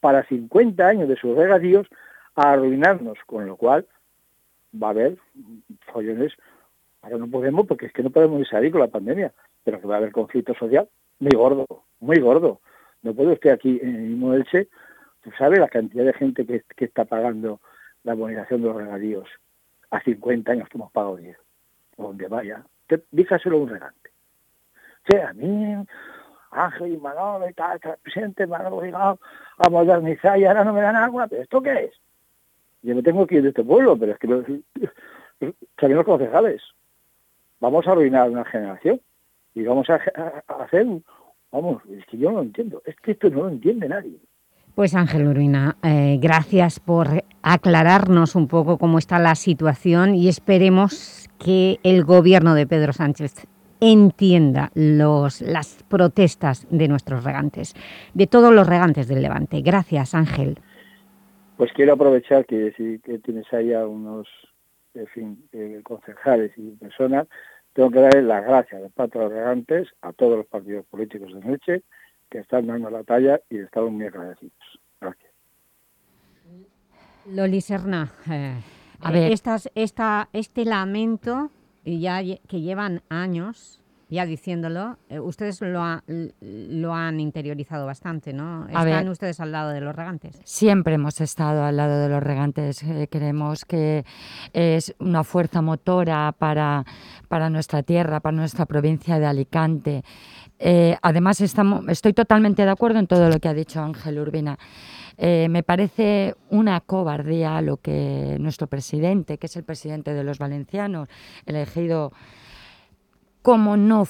para 50 años de sus regadíos a arruinarnos, con lo cual va a haber follones. Ahora no podemos porque es que no podemos salir con la pandemia, pero que va a haber conflicto social muy gordo, muy gordo. No puede usted aquí en Elche, tú sabes la cantidad de gente que, está pagando la bonificación de los regadíos a 50 años que hemos pagado 10, donde vaya. dígaselo a un regante. O a mí Ángel y Manolo y tal, el presidente Manolo obligado a modernizar y ahora no me dan agua, pero ¿esto qué es? Yo no tengo que ir de este pueblo, pero es que saben los concejales. Vamos a arruinar una generación y vamos a, hacer, vamos, es que yo no lo entiendo, es que esto no lo entiende nadie. Pues Ángel Urbina, eh, gracias por aclararnos un poco cómo está la situación y esperemos que el gobierno de Pedro Sánchez entienda los, las protestas de nuestros regantes, de todos los regantes del Levante. Gracias, Ángel. Pues quiero aprovechar que, si, que tienes ahí a unos en fin, eh, concejales y personas, tengo que darles las gracias de parte de los regantes a todos los partidos políticos de Noche que están dando la talla y estamos muy agradecidos. Gracias. Loli Serna, eh, a ver. Estas, esta, este lamento ya que llevan años ya diciéndolo, eh, ustedes lo, lo, han interiorizado bastante, ¿no? ¿Están ustedes al lado de los regantes? Siempre hemos estado al lado de los regantes. Eh, creemos que es una fuerza motora para, para nuestra tierra, para nuestra provincia de Alicante. Eh, además, estamos, estoy totalmente de acuerdo en todo lo que ha dicho Ángel Urbina. Me parece una cobardía lo que nuestro presidente, que es el presidente de los valencianos, elegido como no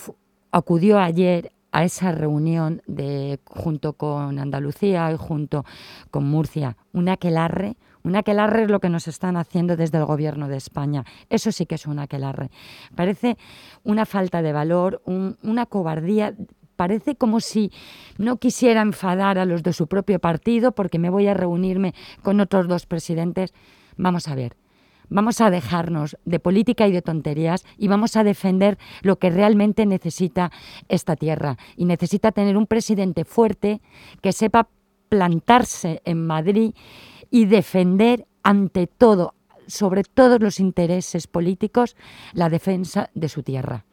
acudió ayer a esa reunión de, junto con Andalucía y junto con Murcia. Un aquelarre, un aquelarre es lo que nos están haciendo desde el Gobierno de España. Eso sí que es un aquelarre. Parece una falta de valor, una cobardía parece como si no quisiera enfadar a los de su propio partido porque me voy a reunirme con otros dos presidentes. Vamos a ver, vamos a dejarnos de política y de tonterías y vamos a defender lo que realmente necesita esta tierra. Y necesita tener un presidente fuerte que sepa plantarse en Madrid y defender ante todo, sobre todos los intereses políticos, la defensa de su tierra.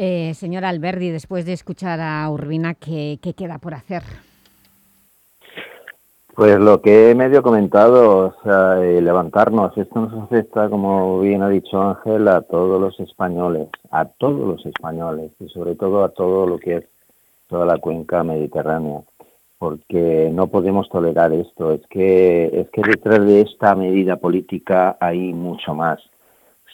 Eh, señora Alberdi, después de escuchar a Urbina, ¿qué, queda por hacer? Pues lo que he medio comentado, o sea, eh, levantarnos, esto nos afecta, como bien ha dicho Ángel, a todos los españoles, a todos los españoles y sobre todo a todo lo que es toda la cuenca mediterránea, porque no podemos tolerar esto. Es que es que detrás de esta medida política hay mucho más.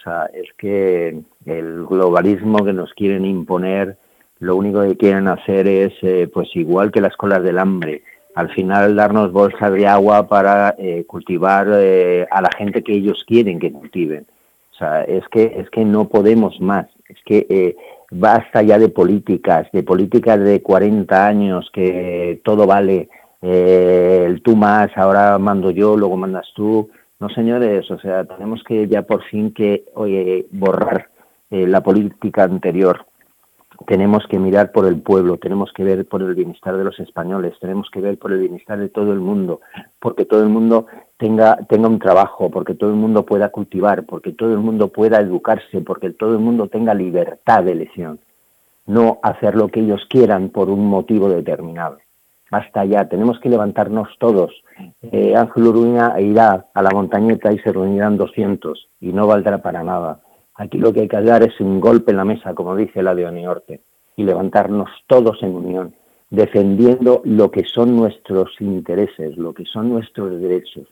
O sea, es que el globalismo que nos quieren imponer, lo único que quieren hacer es, eh, pues igual que las colas del hambre al final darnos bolsas de agua para eh, cultivar eh, a la gente que ellos quieren que cultiven. O sea, es que, es que no podemos más, es que eh, basta ya de políticas, de políticas de 40 años que todo vale, el tú más, ahora mando yo, luego mandas tú. No, señores, o sea, tenemos que ya por fin que oye, borrar la política anterior tenemos que mirar por el pueblo, tenemos que ver por el bienestar de los españoles, tenemos que ver por el bienestar de todo el mundo, porque todo el mundo tenga, tenga un trabajo, porque todo el mundo pueda cultivar, porque todo el mundo pueda educarse, porque todo el mundo tenga libertad de elección, no hacer lo que ellos quieran por un motivo determinado. Hasta ya, tenemos que levantarnos todos. Eh, Ángel Uruña irá a la montañeta y se reunirán 200 y no valdrá para nada Aquí lo que hay que dar es un golpe en la mesa, como dice la de Oniorte, y levantarnos todos en unión, defendiendo lo que son nuestros intereses, lo que son nuestros derechos.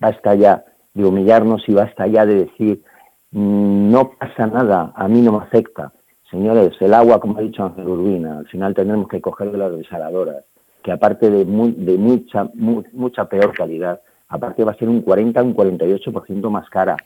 Basta ya de humillarnos y basta ya de decir mm, no pasa nada, a mí no me afecta. Señores, el agua, como ha dicho Ángel Urbina, al final tendremos que coger de las desaladoras, que aparte de, de mucha, mucha peor calidad, aparte va a ser un 40, un 48% más cara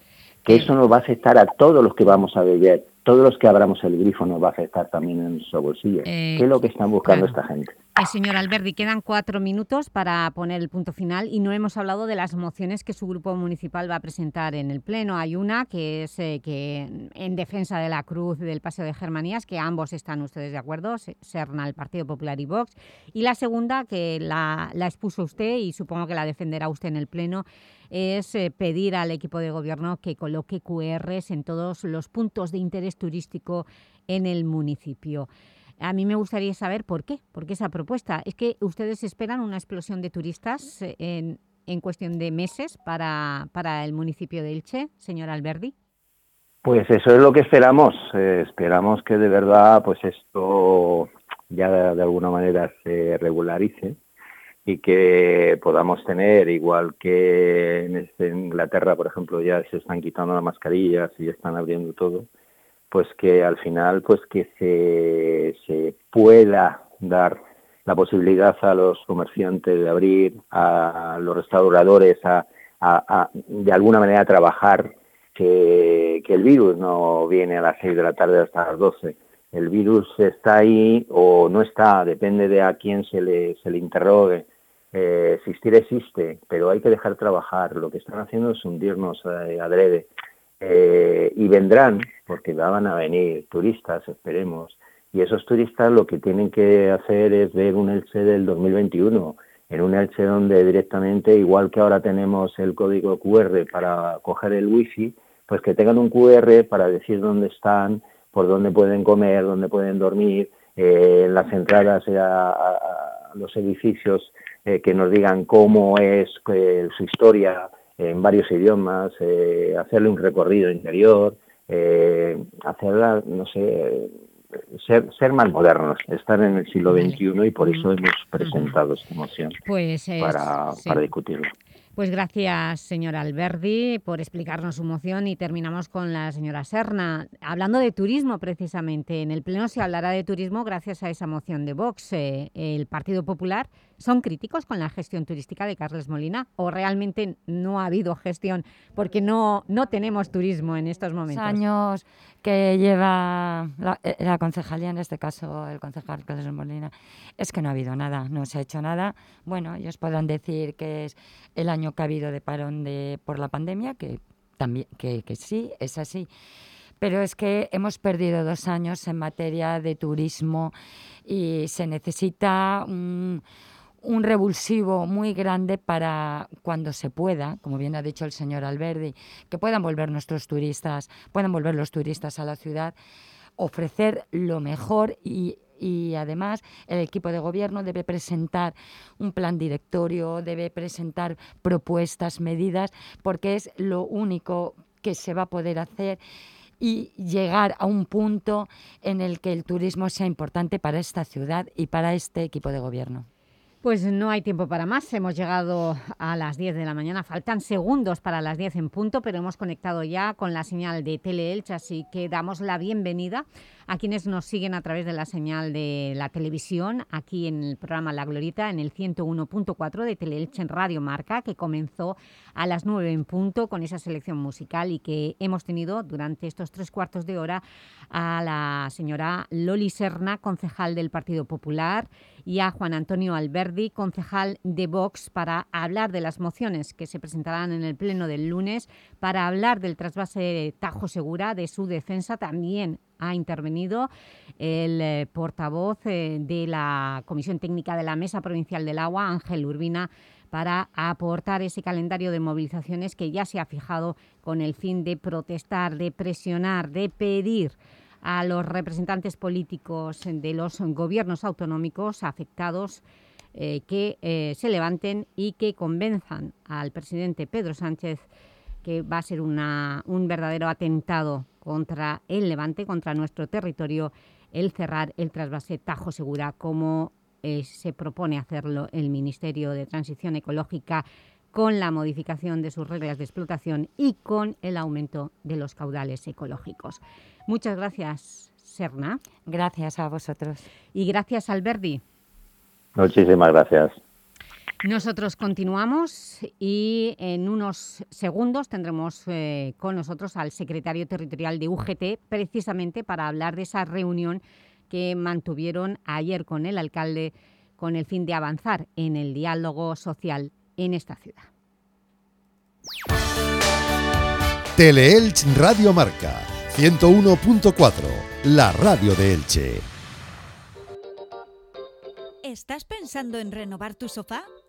que eso nos va a afectar a todos los que vamos a beber, todos los que abramos el grifo nos va a afectar también en nuestro bolsillo. Eh, ¿Qué es lo que están buscando esta gente? Eh, señor Alberdi, quedan cuatro minutos para poner el punto final y no hemos hablado de las mociones que su grupo municipal va a presentar en el Pleno. Hay una que es eh, que en defensa de la cruz del Paseo de Germanías, que ambos están ustedes de acuerdo, Serna, el Partido Popular y Vox, y la segunda, que la, la expuso usted y supongo que la defenderá usted en el Pleno, es eh, pedir al equipo de gobierno que coloque QRs en todos los puntos de interés turístico en el municipio. A mí me gustaría saber por qué, por qué esa propuesta. ¿Es que ustedes esperan una explosión de turistas eh, en, en cuestión de meses para, para el municipio de Elche, señor Alberdi? Pues eso es lo que esperamos. Eh, esperamos que de verdad pues esto ya de alguna manera se regularice y que podamos tener, igual que en Inglaterra, por ejemplo, ya se están quitando las mascarillas y están abriendo todo, pues que al final pues que se, se pueda dar la posibilidad a los comerciantes de abrir, a los restauradores a, a, de alguna manera trabajar, que, que, el virus no viene a las 6 de la tarde hasta las 12. El virus está ahí o no está, depende de a quién se le, se le interrogue eh, existir existe, pero hay que dejar trabajar. Lo que están haciendo es hundirnos eh, adrede. Eh, y vendrán, porque van a venir turistas, esperemos. Y esos turistas lo que tienen que hacer es ver un Elche del 2021, en un Elche donde directamente, igual que ahora tenemos el código QR para coger el wifi, pues que tengan un QR para decir dónde están, por dónde pueden comer, dónde pueden dormir, en las entradas a los edificios eh, que nos digan cómo es eh, su historia en varios idiomas, eh, hacerle un recorrido interior, hacerla, no sé, ser, ser más modernos, estar en el siglo XXI y por eso hemos presentado esta moción pues para, para discutirlo. Pues gracias, señora Alberdi, por explicarnos su moción y terminamos con la señora Serna. Hablando de turismo, precisamente, en el Pleno se hablará de turismo gracias a esa moción de Vox. el Partido Popular ¿Son críticos con la gestión turística de Carles Molina o realmente no ha habido gestión porque no, no tenemos turismo en estos momentos? años que lleva la, eh, la, concejalía, en este caso el concejal Carles Molina, es que no ha habido nada, no se ha hecho nada. Bueno, ellos podrán decir que es el año que ha habido de parón de, por la pandemia, que, también, que, que sí, es así pero es que hemos perdido dos años en materia de turismo y se necesita un, un revulsivo muy grande para cuando se pueda, como bien ha dicho el señor Alberdi, que puedan volver nuestros turistas, puedan volver los turistas a la ciudad, ofrecer lo mejor y, y además el equipo de gobierno debe presentar un plan directorio, debe presentar propuestas, medidas, porque es lo único que se va a poder hacer y llegar a un punto en el que el turismo sea importante para esta ciudad y para este equipo de gobierno. Pues no hay tiempo para más, hemos llegado a las 10 de la mañana, faltan segundos para las 10 en punto, pero hemos conectado ya con la señal de Teleelch, así que damos la bienvenida a quienes nos siguen a través de la señal de la televisión, aquí en el programa La Glorita, en el 101.4 de Teleelch en Radio Marca, que comenzó a las 9 en punto con esa selección musical y que hemos tenido durante estos tres cuartos de hora a la señora Loli Serna, concejal del Partido Popular, y a Juan Antonio Alberdi, concejal de Vox, para hablar de las mociones que se presentarán en el pleno del lunes, para hablar del trasvase Tajo Segura, de su defensa. También ha intervenido el eh, portavoz eh, de la Comisión Técnica de la Mesa Provincial del Agua, Ángel Urbina, para aportar ese calendario de movilizaciones que ya se ha fijado con el fin de protestar, de presionar, de pedir a los representantes políticos de los gobiernos autonómicos afectados eh, que se levanten y que convenzan al presidente Pedro Sánchez que va a ser un verdadero atentado contra el Levante, contra nuestro territorio, el cerrar el trasvase Tajo Segura, como eh, se propone hacerlo el Ministerio de Transición Ecológica con la modificación de sus reglas de explotación y con el aumento de los caudales ecológicos. Muchas gracias, Serna. Gracias a vosotros. Y gracias, Alberdi. Muchísimas gracias. Nosotros continuamos y en unos segundos tendremos eh, con nosotros al secretario territorial de UGT precisamente para hablar de esa reunión que mantuvieron ayer con el alcalde con el fin de avanzar en el diálogo social en esta ciudad. Teleelch Radio Marca 101.4, la radio de Elche. ¿Estás pensando en renovar tu sofá?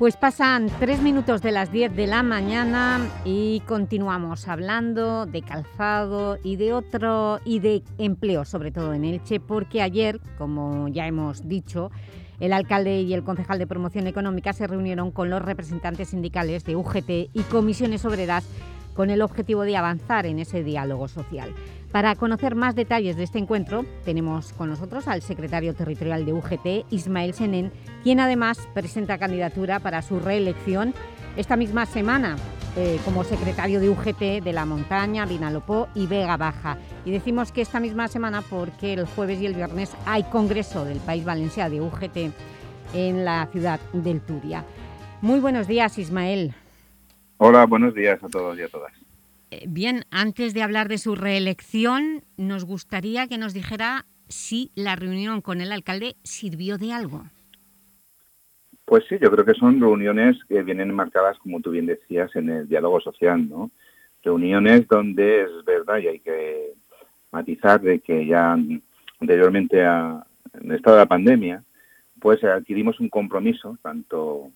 Pues pasan tres minutos de las 10 de la mañana y continuamos hablando de calzado y de otro y de empleo, sobre todo en Elche, porque ayer, como ya hemos dicho, el alcalde y el concejal de promoción económica se reunieron con los representantes sindicales de UGT y comisiones obreras con el objetivo de avanzar en ese diálogo social. Para conocer más detalles de este encuentro, tenemos con nosotros al secretario territorial de UGT, Ismael Senén, quien además presenta candidatura para su reelección esta misma semana eh, como secretario de UGT de La Montaña, Vinalopó y Vega Baja. Y decimos que esta misma semana porque el jueves y el viernes hay congreso del País Valencia de UGT en la ciudad del Turia. Muy buenos días, Ismael. Hola, buenos días a todos y a todas. Eh, bien, antes de hablar de su reelección, nos gustaría que nos dijera si la reunión con el alcalde sirvió de algo. Pues sí, yo creo que son reuniones que vienen marcadas, como tú bien decías, en el diálogo social, ¿no? Reuniones donde es verdad y hay que matizar de que ya anteriormente a, en el estado de la pandemia, pues adquirimos un compromiso, tanto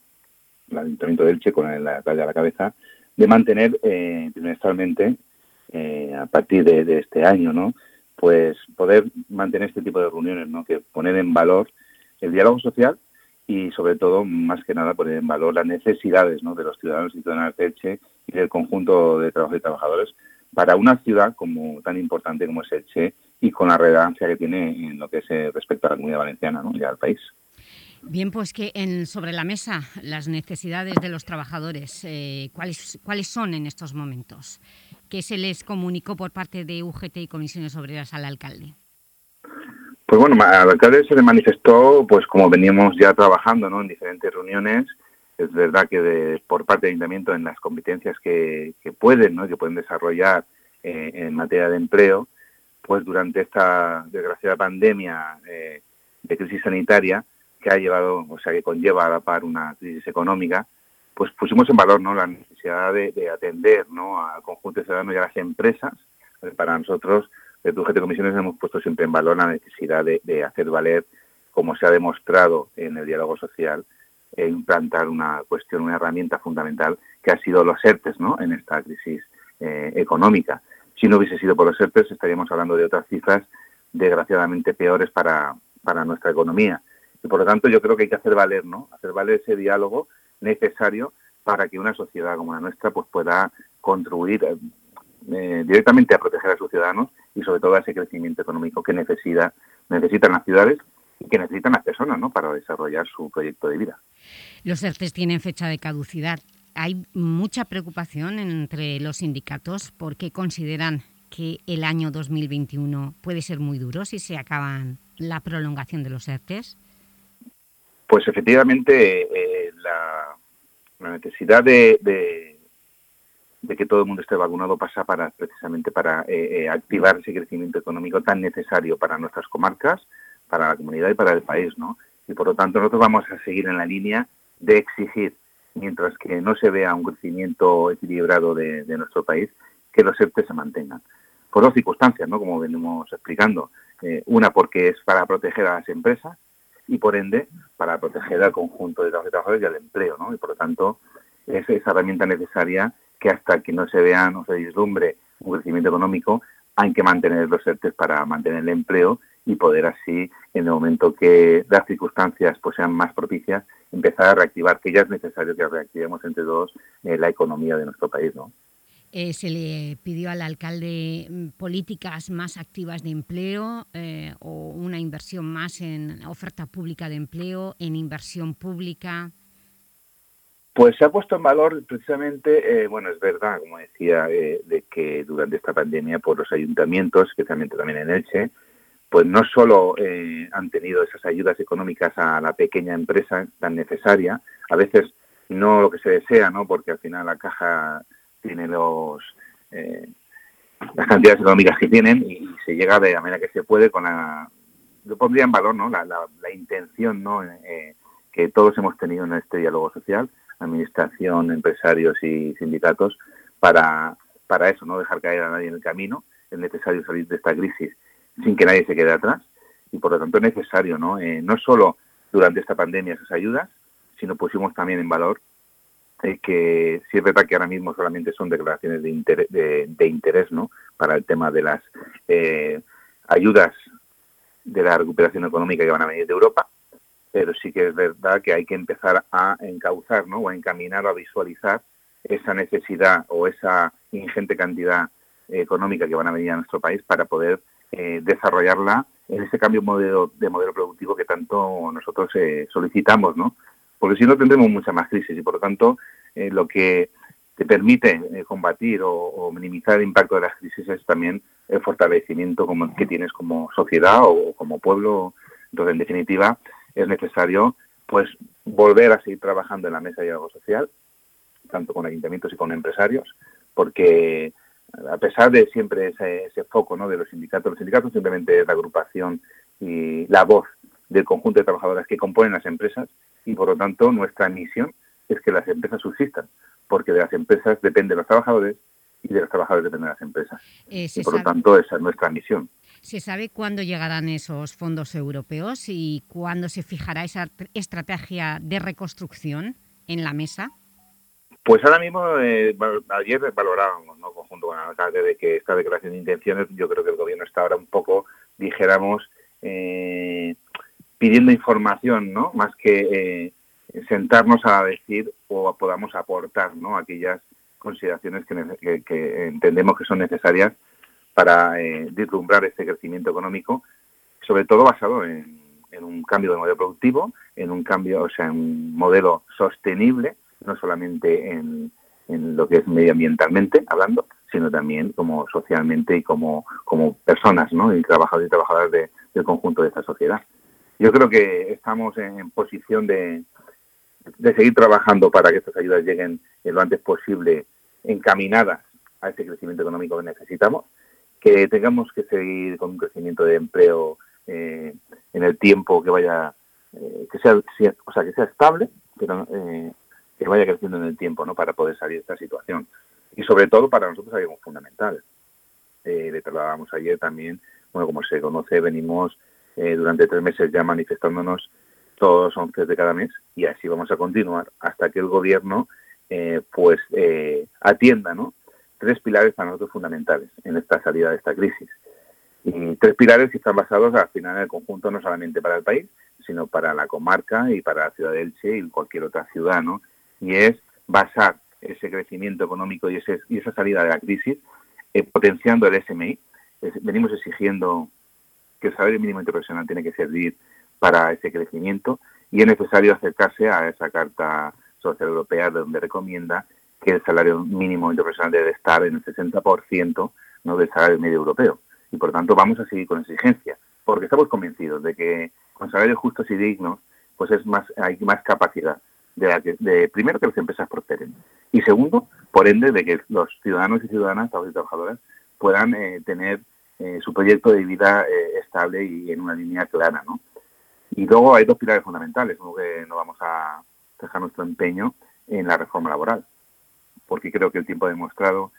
el Ayuntamiento de Elche con el alcalde a la cabeza, de mantener eh, trimestralmente, eh, a partir de, de, este año, ¿no? Pues poder mantener este tipo de reuniones, ¿no? Que poner en valor el diálogo social y sobre todo, más que nada, poner en valor las necesidades ¿no? de los ciudadanos y ciudadanas de Elche y del conjunto de trabajadores y trabajadores para una ciudad como tan importante como es Elche y con la relevancia que tiene en lo que es respecto a la comunidad valenciana ¿no? y al país. Bien, pues que en, sobre la mesa las necesidades de los trabajadores, eh, ¿cuáles, ¿cuáles son en estos momentos? ¿Qué se les comunicó por parte de UGT y Comisiones Obreras al alcalde? Pues bueno, al alcalde se le manifestó, pues como veníamos ya trabajando ¿no? en diferentes reuniones, es verdad que de, por parte del Ayuntamiento en las competencias que, que pueden, ¿no? que pueden desarrollar eh, en materia de empleo, pues durante esta desgraciada pandemia eh, de crisis sanitaria que ha llevado, o sea, que conlleva a la par una crisis económica, pues pusimos en valor ¿no? la necesidad de, atender ¿no? al conjunto de ciudadanos y a las empresas. Para nosotros, de de Comisiones, hemos puesto siempre en valor la necesidad de, hacer valer, como se ha demostrado en el diálogo social, e implantar una cuestión, una herramienta fundamental que ha sido los ERTES ¿no? en esta crisis eh, económica. Si no hubiese sido por los ERTES, estaríamos hablando de otras cifras desgraciadamente peores para, para nuestra economía. Y por lo tanto, yo creo que hay que hacer valer, ¿no? Hacer valer ese diálogo necesario para que una sociedad como la nuestra pues pueda contribuir eh, eh, directamente a proteger a sus ciudadanos y sobre todo a ese crecimiento económico que necesita, necesitan las ciudades y que necesitan las personas ¿no? para desarrollar su proyecto de vida. Los ERTES tienen fecha de caducidad. Hay mucha preocupación entre los sindicatos porque consideran que el año 2021 puede ser muy duro si se acaban la prolongación de los ERTES. Pues efectivamente eh, la, necesidad de, que todo el mundo esté vacunado pasa para precisamente para eh, eh, activar ese crecimiento económico tan necesario para nuestras comarcas, para la comunidad y para el país, ¿no? Y por lo tanto nosotros vamos a seguir en la línea de exigir, mientras que no se vea un crecimiento equilibrado de, nuestro país, que los ERTE se mantengan. Por dos circunstancias, ¿no? Como venimos explicando. una porque es para proteger a las empresas y por ende para proteger al conjunto de trabajadores y al empleo, ¿no? Y por lo tanto es esa herramienta necesaria que hasta que no se vea, no se vislumbre un crecimiento económico, hay que mantener los ERTES para mantener el empleo y poder así, en el momento que las circunstancias pues, sean más propicias, empezar a reactivar, que ya es necesario que reactivemos entre todos eh, la economía de nuestro país, ¿no? Eh, se le pidió al alcalde mm, políticas más activas de empleo eh, o una inversión más en oferta pública de empleo, en inversión pública. Pues se ha puesto en valor precisamente, eh, bueno, es verdad, como decía, de que durante esta pandemia por los ayuntamientos, especialmente también en Elche, pues no solo han tenido esas ayudas económicas a la pequeña empresa tan necesaria, a veces no lo que se desea, ¿no? porque al final la caja tiene los eh, las cantidades económicas que tienen y se llega de la manera que se puede con la yo pondría en valor ¿no? la, la, intención ¿no? Eh, que todos hemos tenido en este diálogo social administración empresarios y sindicatos para para eso no dejar caer a nadie en el camino es necesario salir de esta crisis sin que nadie se quede atrás y por lo tanto es necesario no eh, no solo durante esta pandemia esas ayudas sino pusimos también en valor que sí es verdad que ahora mismo solamente son declaraciones de interés, ¿no? para el tema de las eh, ayudas de la recuperación económica que van a venir de Europa, pero sí que es verdad que hay que empezar a encauzar ¿no? o a encaminar o a visualizar esa necesidad o esa ingente cantidad económica que van a venir a nuestro país para poder eh, desarrollarla en ese cambio modelo, de modelo productivo que tanto nosotros eh, solicitamos, ¿no? porque si no tendremos mucha más crisis y por lo tanto eh, lo que te permite eh, combatir o, minimizar el impacto de las crisis es también el fortalecimiento como, que tienes como sociedad o como pueblo. Entonces, en definitiva, es necesario pues volver a seguir trabajando en la mesa de diálogo social, tanto con ayuntamientos y con empresarios, porque a pesar de siempre ese, ese foco ¿no? de los sindicatos, los sindicatos simplemente es la agrupación y la voz del conjunto de trabajadoras que componen las empresas y por lo tanto nuestra misión es que las empresas subsistan, porque de las empresas dependen los trabajadores y de los trabajadores dependen las empresas. Eh, y por lo tanto esa es nuestra misión. ¿Se sabe cuándo llegarán esos fondos europeos y cuándo se fijará esa estrategia de reconstrucción en la mesa? Pues ahora mismo, eh, ayer valorábamos, ¿no? conjunto con el alcalde, de que esta declaración de intenciones, yo creo que el gobierno está ahora un poco, dijéramos, eh, pidiendo información, ¿no? Más que eh, sentarnos a decir o podamos aportar, ¿no? Aquellas consideraciones que, entendemos que son necesarias para eh, vislumbrar este crecimiento económico, sobre todo basado en, un cambio de modelo productivo, en un cambio, o sea, en un modelo sostenible, no solamente en, en lo que es medioambientalmente hablando, sino también como socialmente y como, como personas, ¿no? Y trabajadores y trabajadoras de, del conjunto de esta sociedad. Yo creo que estamos en posición de, de seguir trabajando para que estas ayudas lleguen lo antes posible encaminadas a ese crecimiento económico que necesitamos, que tengamos que seguir con un crecimiento de empleo eh, en el tiempo que vaya, eh, que sea, o sea, que sea estable, pero eh, que vaya creciendo en el tiempo, ¿no? Para poder salir de esta situación. Y sobre todo para nosotros algo fundamental. Eh, le trasladábamos ayer también, bueno, como se conoce, venimos durante tres meses ya manifestándonos todos los 11 de cada mes y así vamos a continuar hasta que el gobierno pues atienda, ¿no? Tres pilares para nosotros fundamentales en esta salida de esta crisis. Y tres pilares que están basados al final en el conjunto no solamente para el país, sino para la comarca y para la ciudad de Elche y cualquier otra ciudad, ¿no? Y es basar ese crecimiento económico y, ese, y esa salida de la crisis eh, potenciando el SMI. venimos exigiendo que el salario mínimo interprofesional tiene que servir para ese crecimiento y es necesario acercarse a esa Carta Social Europea donde recomienda que el salario mínimo interprofesional debe estar en el 60% ¿no? del salario medio europeo y por tanto vamos a seguir con exigencia, porque estamos convencidos de que con salarios justos y dignos, pues es más, hay más capacidad de, de primero que las empresas prosperen y segundo, por ende, de que los ciudadanos y ciudadanas, trabajadores y trabajadoras, puedan eh, tener eh, su proyecto de vida eh, estable y en una línea clara, ¿no? Y luego hay dos pilares fundamentales, uno que no vamos a dejar nuestro empeño en la reforma laboral, porque creo que el tiempo ha demostrado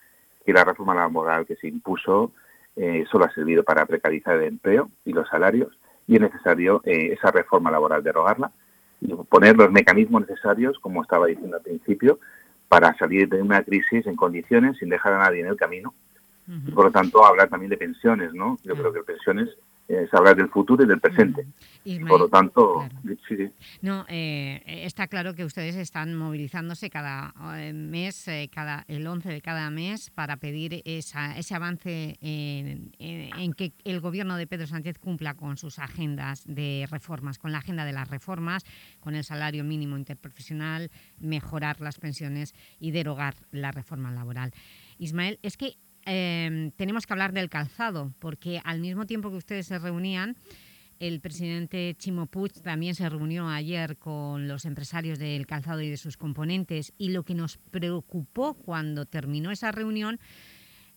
que la reforma laboral que se impuso eh, solo ha servido para precarizar el empleo y los salarios y es necesario eh, esa reforma laboral derogarla y poner los mecanismos necesarios, como estaba diciendo al principio, para salir de una crisis en condiciones sin dejar a nadie en el camino. y por lo tanto, hablar también de pensiones, ¿no? Yo creo que pensiones es hablar del futuro y del presente. Y, por lo tanto, No, eh, está claro que ustedes están movilizándose cada eh, mes, eh, cada el 11 de cada mes, para pedir esa, ese avance en, en, que el gobierno de Pedro Sánchez cumpla con sus agendas de reformas, con la agenda de las reformas, con el salario mínimo interprofesional, mejorar las pensiones y derogar la reforma laboral. Ismael, es que Em, tenemos que hablar del calzado, porque al mismo tiempo que ustedes se reunían, el presidente Chimo también se reunió ayer con los empresarios del calzado y de sus componentes y lo que nos preocupó cuando terminó esa reunión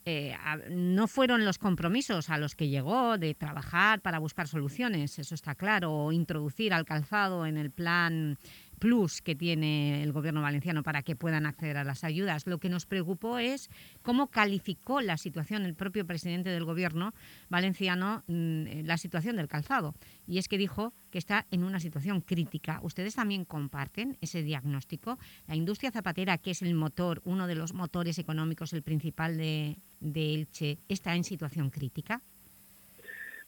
eh, no fueron los compromisos a los que llegó de trabajar para buscar soluciones, eso está claro, o introducir al calzado en el plan plus que tiene el gobierno valenciano para que puedan acceder a las ayudas. Lo que nos preocupó es cómo calificó la situación el propio presidente del gobierno valenciano, mm, la situación del calzado. Y es que dijo que está en una situación crítica. ¿Ustedes también comparten ese diagnóstico? La industria zapatera, que es el motor, uno de los motores económicos, el principal de, Elche, ¿está en situación crítica?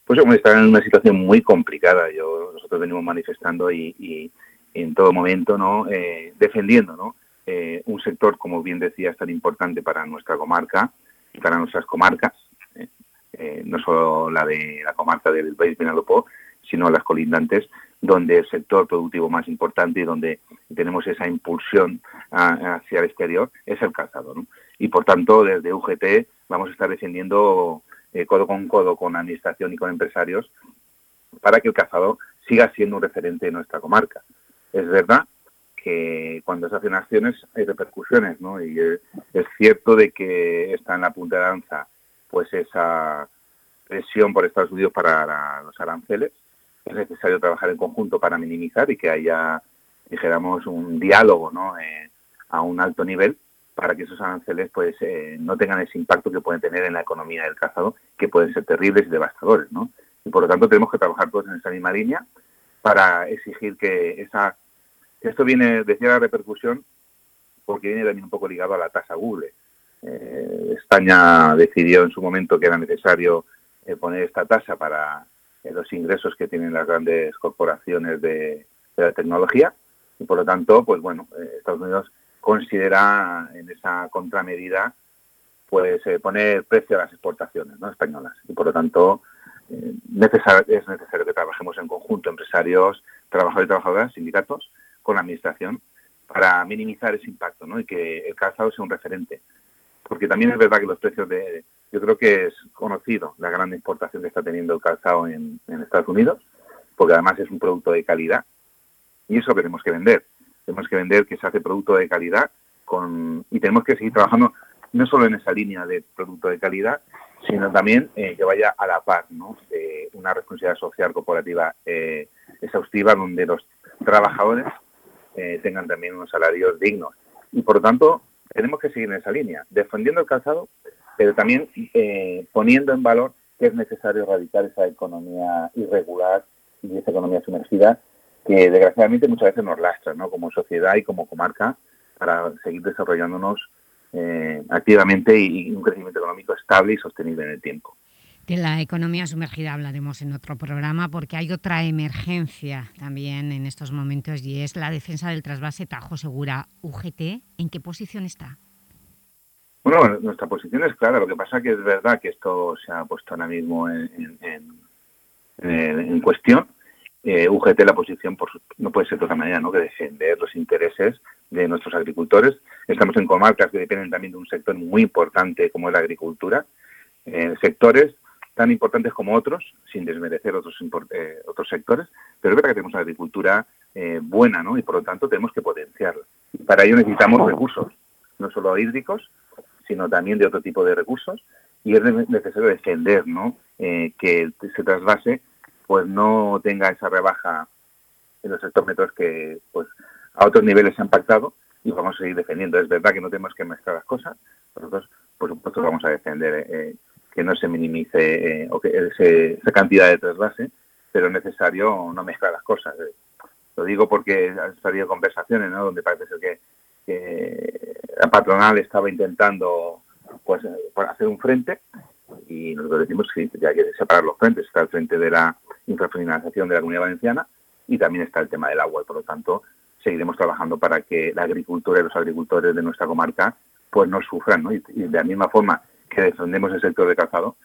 Pues hombre, está en una situación muy complicada. Yo, nosotros venimos manifestando y en todo momento, ¿no? Eh, defendiendo, ¿no? Eh, un sector, como bien decías, tan importante para nuestra comarca y para nuestras comarcas, ¿eh? no solo la de la comarca del País Vinalopó, sino las colindantes, donde el sector productivo más importante y donde tenemos esa impulsión hacia el exterior es el calzado. ¿no? Y por tanto, desde UGT vamos a estar defendiendo codo con codo con Administración y con empresarios para que el calzado siga siendo un referente en nuestra comarca. Es verdad que cuando se hacen acciones hay repercusiones, ¿no? Y es, cierto de que está en la punta de danza pues esa presión por Estados Unidos para los aranceles. Es necesario trabajar en conjunto para minimizar y que haya, dijéramos, un diálogo ¿no? Eh, a un alto nivel para que esos aranceles pues eh, no tengan ese impacto que pueden tener en la economía del cazado, que pueden ser terribles y devastadores, ¿no? Y por lo tanto tenemos que trabajar todos en esa misma línea para exigir que esa... Esto viene, decía la repercusión, porque viene también un poco ligado a la tasa Google. Eh, España decidió en su momento que era necesario eh, poner esta tasa para eh, los ingresos que tienen las grandes corporaciones de, la tecnología y por lo tanto, pues bueno, Estados Unidos considera en esa contramedida pues poner precio a las exportaciones ¿no? españolas y por lo tanto es necesario que trabajemos en conjunto, empresarios, trabajadores y trabajadoras, sindicatos, con la Administración, para minimizar ese impacto ¿no? y que el calzado sea un referente. Porque también es verdad que los precios de... Yo creo que es conocido la gran exportación que está teniendo el calzado en, en Estados Unidos, porque además es un producto de calidad y eso tenemos que vender. Tenemos que vender que se hace producto de calidad con, y tenemos que seguir trabajando no solo en esa línea de producto de calidad, sino también eh, que vaya a la par ¿no? una responsabilidad social corporativa eh, exhaustiva donde los trabajadores eh, tengan también unos salarios dignos. Y por lo tanto, tenemos que seguir en esa línea, defendiendo el calzado, pero también poniendo en valor que es necesario erradicar esa economía irregular y esa economía sumergida que desgraciadamente muchas veces nos lastra ¿no? como sociedad y como comarca para seguir desarrollándonos eh, activamente y, un crecimiento económico estable y sostenible en el tiempo. De la economía sumergida hablaremos en otro programa porque hay otra emergencia también en estos momentos y es la defensa del trasvase Tajo Segura UGT. ¿En qué posición está? Bueno, nuestra posición es clara. Lo que pasa que es verdad que esto se ha puesto ahora mismo en, en cuestión eh, UGT la posición por, no puede ser de otra manera ¿no? que defender los intereses de nuestros agricultores. Estamos en comarcas que dependen también de un sector muy importante como es la agricultura, eh, sectores tan importantes como otros, sin desmerecer otros eh, otros sectores, pero es verdad que tenemos una agricultura eh, buena ¿no? y por lo tanto tenemos que potenciarla. Y para ello necesitamos recursos, no solo hídricos, sino también de otro tipo de recursos y es necesario defender ¿no? que se trasvase pues no tenga esa rebaja en los hectómetros que pues a otros niveles se han pactado y vamos a seguir defendiendo. Es verdad que no tenemos que mezclar las cosas, nosotros por supuesto vamos a defender eh, que no se minimice eh, o que esa cantidad de trasvase, pero es necesario no mezclar las cosas. Lo digo porque han salido conversaciones ¿no? donde parece ser que, la patronal estaba intentando pues hacer un frente y nosotros decimos que hay que separar los frentes. Está el frente de la infrafinalización de la Comunidad Valenciana y también está el tema del agua. Y por lo tanto, seguiremos trabajando para que la agricultura y los agricultores de nuestra comarca pues no sufran. ¿no? Y, de la misma forma que defendemos el sector de calzado,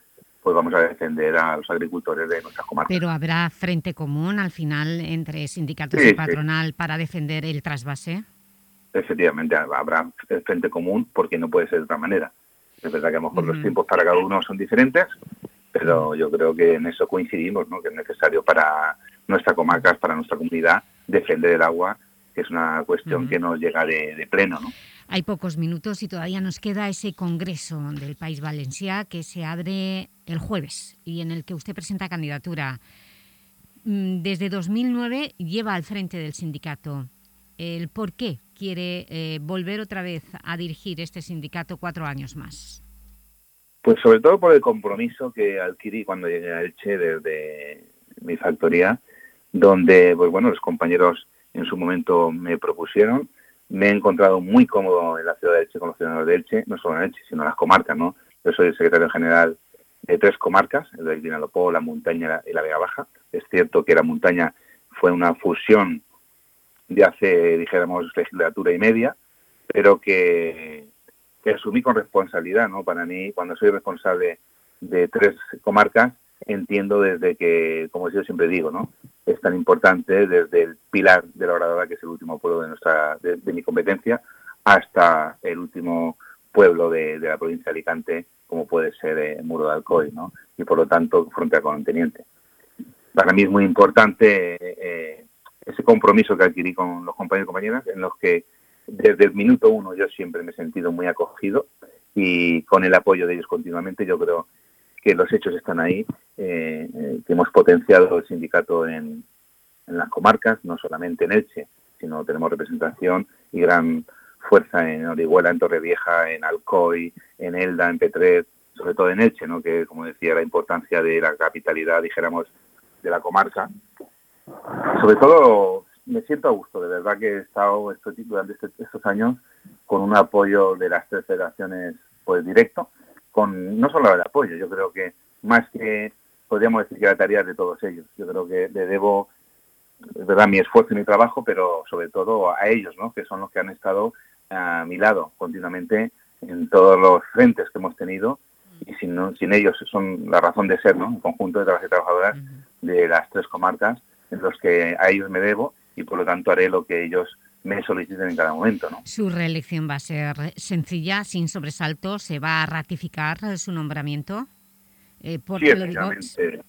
pues vamos a defender a los agricultores de nuestra comarca. Pero habrá frente común al final entre sindicatos y patronal para defender el trasvase. Efectivamente, habrá frente común porque no puede ser de otra manera. Es verdad que a lo mejor los tiempos para cada uno son diferentes, pero yo creo que en eso coincidimos, ¿no? que es necesario para nuestra comarca, para nuestra comunidad, defender el agua, es una cuestión que nos llega de, pleno. ¿no? Hay pocos minutos y todavía nos queda ese congreso del País Valencià que se abre el jueves y en el que usted presenta candidatura. Mm, desde 2009 lleva al frente del sindicato. ¿El por qué quiere eh, volver otra vez a dirigir este sindicato cuatro años más? Pues sobre todo por el compromiso que adquirí cuando llegué a Elche desde mi factoría, donde pues bueno, los compañeros en su momento me propusieron. Me he encontrado muy cómodo en la ciudad de Elche con los ciudadanos de Elche, no solo en Elche, sino en las comarcas. ¿no? Yo soy el secretario general de tres comarcas, el de Vinalopó, la montaña y la Vega Baja. Es cierto que la montaña fue una fusión de hace, dijéramos, legislatura y media, pero que que asumí con responsabilidad, ¿no? Para mí, cuando soy responsable de tres comarcas, entiendo desde que, como yo siempre digo, ¿no? Es tan importante desde el pilar de la Oradora, que es el último pueblo de nuestra, de, mi competencia, hasta el último pueblo de, la provincia de Alicante, como puede ser eh, Muro de Alcoy, ¿no? Y por lo tanto, frontera con el Teniente. Para mí es muy importante eh, ese compromiso que adquirí con los compañeros y compañeras, en los que desde el minuto uno yo siempre me he sentido muy acogido y con el apoyo de ellos continuamente yo creo que los hechos están ahí, eh, eh, que hemos potenciado el sindicato en, las comarcas, no solamente en Elche, sino tenemos representación y gran fuerza en Orihuela, en Torrevieja, en Alcoy, en Elda, en Petret, sobre todo en Elche, ¿no? que como decía la importancia de la capitalidad, dijéramos, de la comarca. Sobre todo me siento a gusto, de verdad que he estado durante este, estos años con un apoyo de las tres federaciones pues directo, con no solo el apoyo, yo creo que más que podríamos decir que la tarea de todos ellos. Yo creo que le debo, de verdad, mi esfuerzo y mi trabajo, pero sobre todo a ellos, ¿no? que son los que han estado a mi lado continuamente en todos los frentes que hemos tenido y sin, no, sin ellos son la razón de ser, ¿no? El conjunto de trabajadores y trabajadoras de las tres comarcas en los que a ellos me debo y por lo tanto haré lo que ellos me soliciten en cada momento. ¿no? Su reelección va a ser sencilla, sin sobresaltos, ¿se va a ratificar su nombramiento? Eh, sí, efectivamente,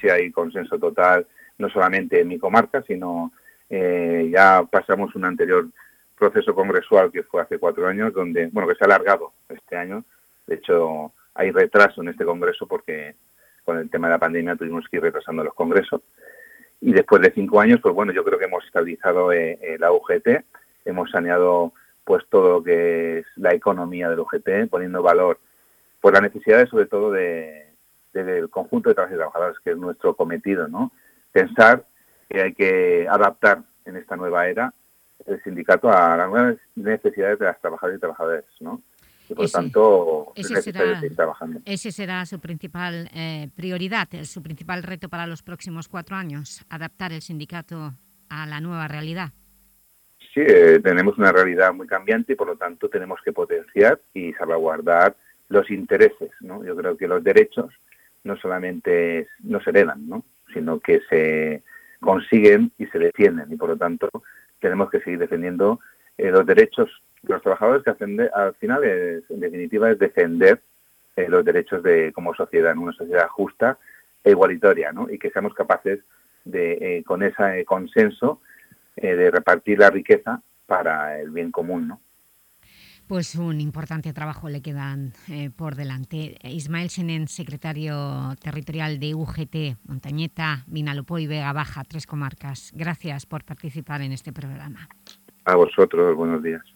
sí hay consenso total, no solamente en mi comarca, sino eh, ya pasamos un anterior proceso congresual que fue hace cuatro años, donde, bueno, que se ha alargado este año. De hecho, hay retraso en este congreso porque con el tema de la pandemia tuvimos que ir retrasando los congresos. Y después de cinco años, pues bueno, yo creo que hemos estabilizado eh, eh, la UGT, hemos saneado pues todo lo que es la economía del UGT, poniendo valor por las necesidades sobre todo de, del conjunto de trabajadores que es nuestro cometido, ¿no? Pensar que hay que adaptar en esta nueva era el sindicato a las nuevas necesidades de las trabajadoras y trabajadores, ¿no? Y por ese, tanto ese será, trabajando. Ese será su principal eh, prioridad, su principal reto para los próximos cuatro años, adaptar el sindicato a la nueva realidad. Sí, eh, tenemos una realidad muy cambiante y por lo tanto tenemos que potenciar y salvaguardar los intereses. ¿no? Yo creo que los derechos no solamente no se heredan, ¿no? sino que se consiguen y se defienden y por lo tanto tenemos que seguir defendiendo eh, los derechos los trabajadores que hacen al final, en definitiva, es defender eh, los derechos de como sociedad, en una sociedad justa e igualitaria, ¿no? y que seamos capaces de, eh, con ese consenso, eh, de repartir la riqueza para el bien común. ¿no? Pues un importante trabajo le quedan por delante. Ismael Senen, secretario territorial de UGT, Montañeta, Vinalopó y Vega Baja, tres comarcas. Gracias por participar en este programa. A vosotros, buenos días.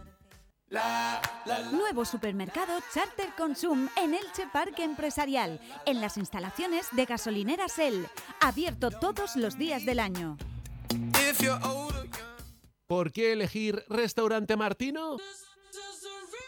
Nuevo supermercado Charter Consum en Elche Parque Empresarial, en las instalaciones de gasolinera Shell, abierto todos los días del año. ¿Por qué elegir Restaurante Martino?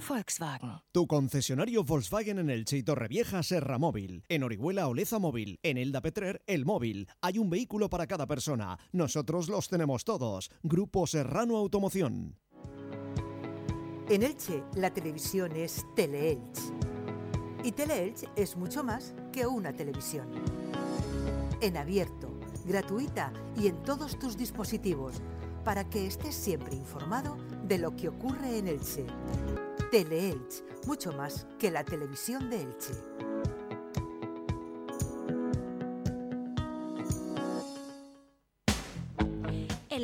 Volkswagen. Tu concesionario Volkswagen en el Cheito Torrevieja Serra Móvil. En Orihuela Oleza Móvil. En Elda Petrer El Móvil. Hay un vehículo para cada persona. Nosotros los tenemos todos. Grupo Serrano Automoción. En Elche, la televisión es Teleelch. Y Teleelch es mucho más que una televisión. En abierto, gratuita y en todos tus dispositivos, para que estés siempre informado de lo que ocurre en Elche. Teleelch, mucho más que la televisión de Elche.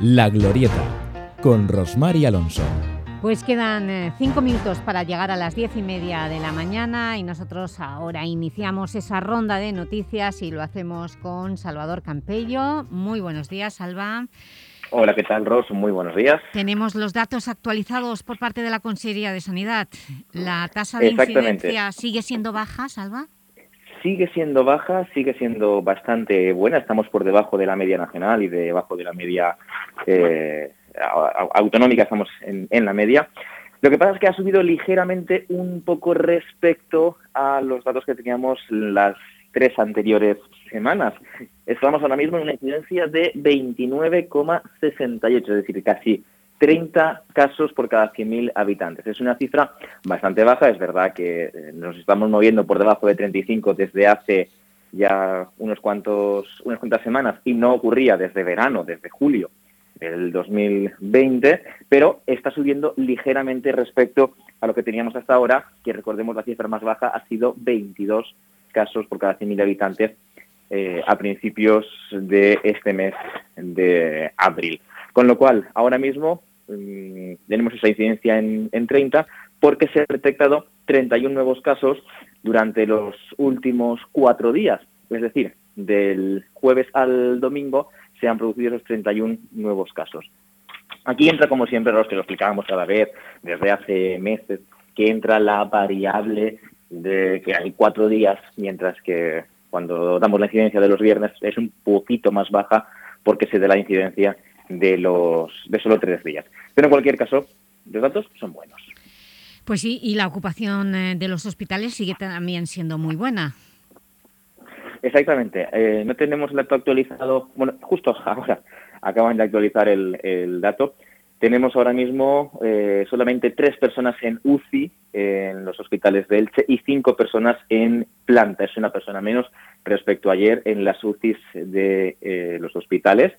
La Glorieta, con Rosmar y Alonso. Pues quedan eh, cinco minutos para llegar a las diez y media de la mañana y nosotros ahora iniciamos esa ronda de noticias y lo hacemos con Salvador Campello. Muy buenos días, Salva. Hola, ¿qué tal, Ros? Muy buenos días. Tenemos los datos actualizados por parte de la Consejería de Sanidad. ¿La tasa de incidencia sigue siendo baja, Salva? Sigue siendo baja, sigue siendo bastante buena. Estamos por debajo de la media nacional y debajo de la media eh, autonómica, estamos en, la media. Lo que pasa es que ha subido ligeramente un poco respecto a los datos que teníamos las tres anteriores semanas. Estamos ahora mismo en una incidencia de 29,68, es decir, casi 30 casos por cada 100.000 habitantes. Es una cifra bastante baja, es verdad que eh, nos estamos moviendo por debajo de 35 desde hace ya unos cuantos, unas cuantas semanas y no ocurría desde verano, desde julio del 2020, pero está subiendo ligeramente respecto a lo que teníamos hasta ahora, que recordemos la cifra más baja ha sido 22 casos por cada 100.000 habitantes eh, a principios de este mes de abril. Con lo cual, ahora mismo mm, tenemos esa incidencia en, 30 porque se han detectado 31 nuevos casos durante los últimos cuatro días. Es decir, del jueves al domingo se han producido esos 31 nuevos casos. Aquí entra, como siempre, los que lo explicábamos cada vez desde hace meses, que entra la variable de que hay cuatro días, mientras que cuando damos la incidencia de los viernes es un poquito más baja porque se da la incidencia de los de solo tres días. Pero en cualquier caso, los datos son buenos. Pues sí, y la ocupación eh, de los hospitales sigue también siendo muy buena. Exactamente. Eh, no tenemos el dato actualizado, bueno, justo ahora acaban de actualizar el, dato. Tenemos ahora mismo eh, solamente tres personas en UCI en los hospitales de Elche y cinco personas en planta. Es una persona menos respecto a ayer en las UCIs de los hospitales.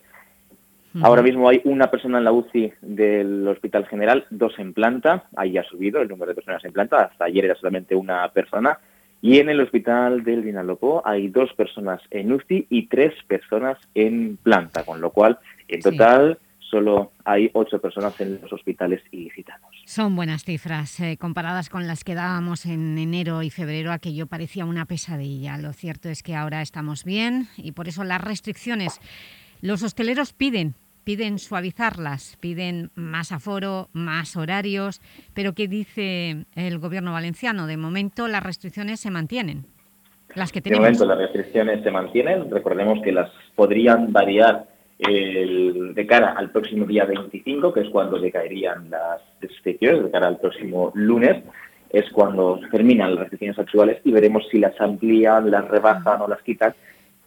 Ahora mismo hay una persona en la UCI del Hospital General, dos en planta, ahí ha subido el número de personas en planta, hasta ayer era solamente una persona, y en el Hospital del Vinalopó hay dos personas en UCI y tres personas en planta, con lo cual, en total, solo hay ocho personas en los hospitales ilicitanos. Son buenas cifras, eh, comparadas con las que dábamos en enero y febrero, aquello parecía una pesadilla. Lo cierto es que ahora estamos bien y por eso las restricciones... Los hosteleros piden piden suavizarlas, piden más aforo, más horarios, pero ¿qué dice el gobierno valenciano? De momento las restricciones se mantienen, las que tenemos. De momento las restricciones se mantienen, recordemos que las podrían variar de cara al próximo día 25, que es cuando decaerían las restricciones, de cara al próximo lunes, es cuando terminan las restricciones actuales y veremos si las amplían, las rebajan o las quitan,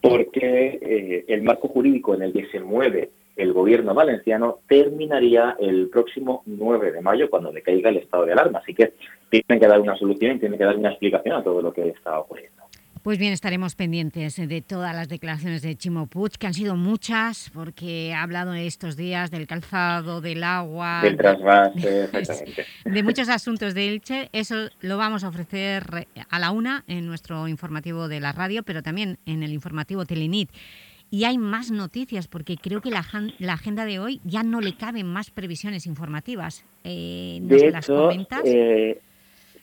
porque eh, el marco jurídico en el que se mueve el gobierno valenciano terminaría el próximo 9 de mayo cuando le caiga el estado de alarma. Así que tienen que dar una solución y tienen que dar una explicación a todo lo que está ocurriendo. Pues bien, estaremos pendientes de todas las declaraciones de Chimo Puig, que han sido muchas, porque ha hablado estos días del calzado, del agua... Del trasvase, exactamente. De muchos asuntos de Elche. Eso lo vamos a ofrecer a la una en nuestro informativo de la radio, pero también en el informativo Telenit y hay más noticias, porque creo que la, la, agenda de hoy ya no le caben más previsiones informativas. Eh, ¿Nos de las hecho, comentas? Eh,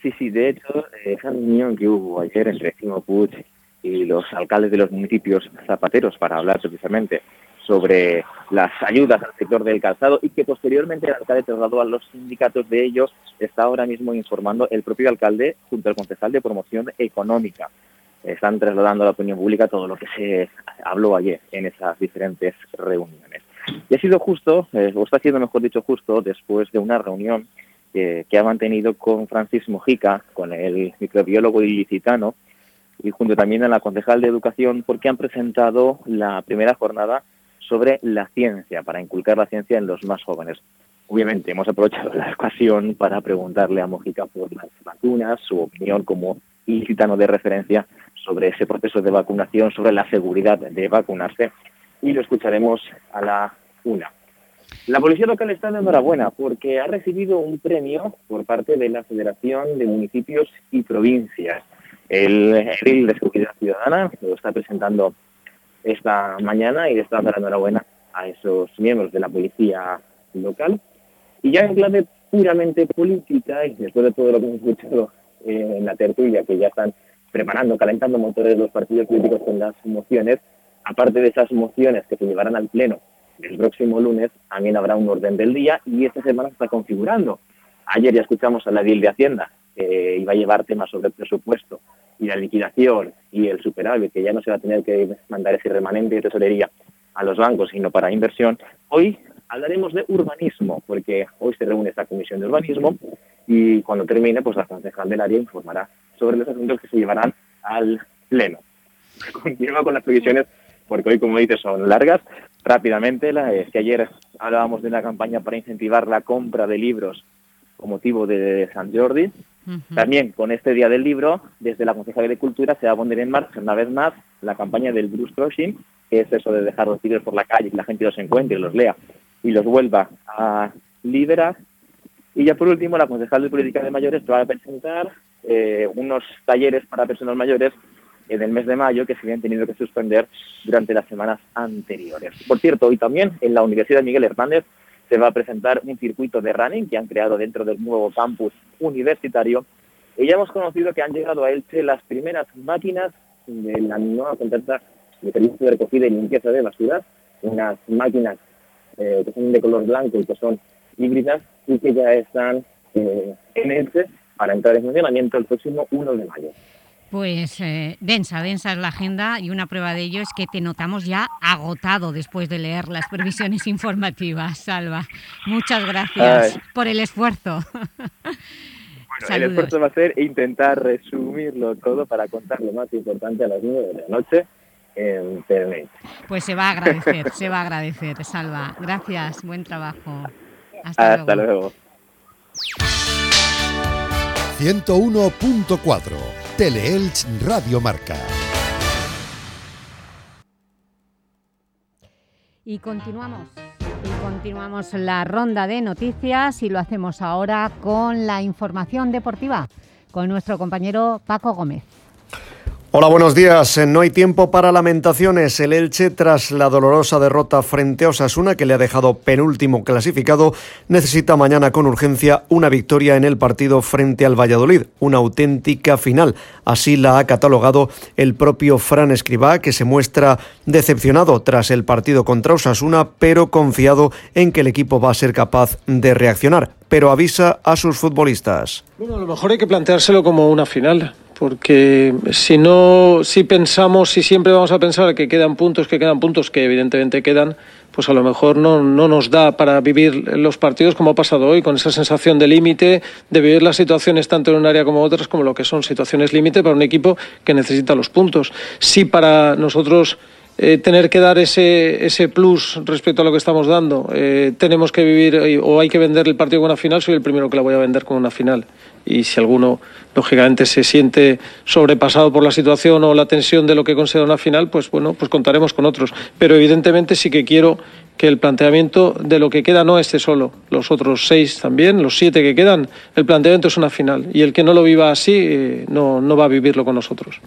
sí, sí, de hecho, esa reunión que hubo ayer entre Cimo Puig y los alcaldes de los municipios zapateros para hablar precisamente sobre las ayudas al sector del calzado y que posteriormente el alcalde trasladó a los sindicatos de ellos, está ahora mismo informando el propio alcalde junto al concejal de promoción económica están trasladando a la opinión pública todo lo que se habló ayer en esas diferentes reuniones. Y ha sido justo, eh, o está siendo mejor dicho justo, después de una reunión que ha mantenido con Francis Mojica, con el microbiólogo ilicitano, y junto también a la concejal de Educación, porque han presentado la primera jornada sobre la ciencia, para inculcar la ciencia en los más jóvenes. Obviamente hemos aprovechado la ocasión para preguntarle a Mojica por las vacunas, su opinión como ilicitano de referencia sobre ese proceso de vacunación, sobre la seguridad de vacunarse, y lo escucharemos a la una. La policía local está de enhorabuena porque ha recibido un premio por parte de la Federación de Municipios y Provincias. El ERIL de Seguridad Ciudadana lo está presentando esta mañana y está dando la enhorabuena a esos miembros de la policía local. Y ya en clave puramente política, y después de todo lo que hemos escuchado en la tertulia, que ya están preparando, calentando motores los partidos políticos con las mociones, aparte de esas mociones que se llevarán al Pleno el próximo lunes, también habrá un orden del día y esta semana se está configurando. Ayer ya escuchamos a la DIL de Hacienda, que iba a llevar temas sobre el presupuesto y la liquidación y el superávit, que ya no se va a tener que mandar ese remanente de tesorería a los bancos, sino para inversión. Hoy hablaremos de urbanismo, porque hoy se reúne esta comisión de urbanismo y cuando termine, pues la concejal del área informará sobre los asuntos que se llevarán al pleno. Continúa con las previsiones, porque hoy, como dices, son largas. Rápidamente, la, es que ayer hablábamos de una campaña para incentivar la compra de libros con motivo de San Jordi. También con este Día del Libro, desde la Concejalía de Cultura se va a poner en marcha una vez más la campaña del Bruce Crossing, que es eso de dejar los libros por la calle, que la gente los encuentre, los lea y los vuelva a liberar. Y ya por último, la concejal de Política de Mayores va a presentar eh, unos talleres para personas mayores en el mes de mayo que se habían tenido que suspender durante las semanas anteriores. Por cierto, hoy también en la Universidad Miguel Hernández se va a presentar un circuito de running que han creado dentro del nuevo campus universitario. Y ya hemos conocido que han llegado a Elche las primeras máquinas de la nueva contrata de servicio de recogida y limpieza de basura, unas máquinas eh, que son de color blanco y que son híbridas y que ya están eh, en Elche para entrar en funcionamiento el próximo 1 de mayo. Pues eh, densa, densa es la agenda y una prueba de ello es que te notamos ya agotado después de leer las previsiones informativas, Salva. Muchas gracias por el esfuerzo. Bueno, el esfuerzo va a ser intentar resumirlo todo para contar lo más importante a las 9 de la noche en Internet. Pues se va a agradecer, se va a agradecer, Salva. Gracias, buen trabajo. Hasta, Hasta luego. 101.4 Teleelch Radio Marca. Y continuamos. Y continuamos la ronda de noticias y lo hacemos ahora con la información deportiva con nuestro compañero Paco Gómez. Hola, buenos días. No hay tiempo para lamentaciones. El Elche, tras la dolorosa derrota frente a Osasuna, que le ha dejado penúltimo clasificado, necesita mañana con urgencia una victoria en el partido frente al Valladolid, una auténtica final. Así la ha catalogado el propio Fran Escribá, que se muestra decepcionado tras el partido contra Osasuna, pero confiado en que el equipo va a ser capaz de reaccionar. Pero avisa a sus futbolistas. Bueno, a lo mejor hay que planteárselo como una final porque si no, si pensamos, si siempre vamos a pensar que quedan puntos, que quedan puntos, que evidentemente quedan, pues a lo mejor no, no nos da para vivir los partidos como ha pasado hoy, con esa sensación de límite, de vivir las situaciones tanto en un área como otras, como lo que son situaciones límite para un equipo que necesita los puntos. Sí para nosotros eh, tener que dar ese, ese plus respecto a lo que estamos dando. Eh, tenemos que vivir eh, o hay que vender el partido con una final, soy el primero que la voy a vender con una final. Y si alguno, lógicamente, se siente sobrepasado por la situación o la tensión de lo que considera una final, pues bueno, pues contaremos con otros. Pero evidentemente sí que quiero que el planteamiento de lo que queda no esté solo, los otros seis también, los siete que quedan, el planteamiento es una final. Y el que no lo viva así no, no va a vivirlo con nosotros.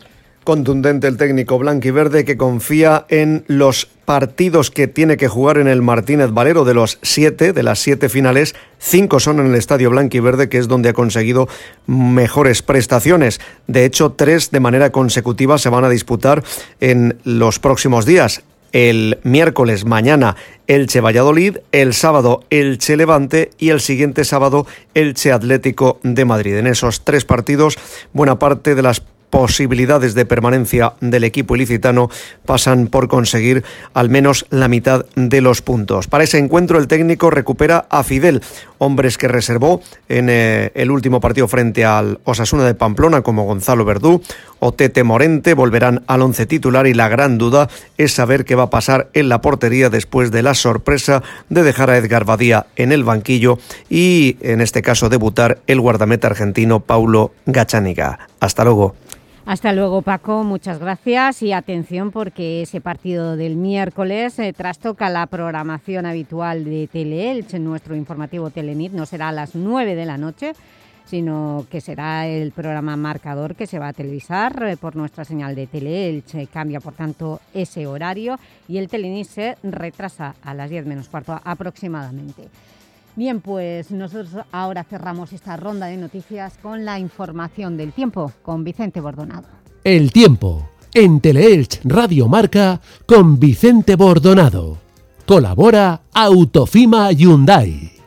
Contundente el técnico blanquiverde que confía en los partidos que tiene que jugar en el Martínez Valero. De los siete, de las siete finales, cinco son en el Estadio Blanquiverde, que es donde ha conseguido mejores prestaciones. De hecho, tres de manera consecutiva se van a disputar en los próximos días el miércoles mañana Elche Valladolid, el sábado Elche Levante y el siguiente sábado Elche Atlético de Madrid. En esos tres partidos, buena parte de las posibilidades de permanencia del equipo ilicitano pasan por conseguir al menos la mitad de los puntos. Para ese encuentro el técnico recupera a Fidel, hombres que reservó en eh, el último partido frente al Osasuna de Pamplona como Gonzalo Verdú o Tete Morente volverán al once titular y la gran duda es saber qué va a pasar en la portería después de la sorpresa de dejar a Edgar Badía en el banquillo y en este caso debutar el guardameta argentino Paulo Gachániga. Hasta luego. Hasta luego, Paco. Muchas gracias y atención porque ese partido del miércoles eh, trastoca la programación habitual de Teleelch nuestro informativo Telenit. No será a las 9 de la noche, sino que será el programa marcador que se va a televisar eh, por nuestra señal de Teleelch. Cambia, por tanto, ese horario y el Telenit se retrasa a las 10 menos cuarto aproximadamente. Bien, pues nosotros ahora cerramos esta ronda de noticias con la información del tiempo, con Vicente Bordonado. El tiempo, en Teleelch Radio Marca, con Vicente Bordonado. Colabora Autofima Hyundai.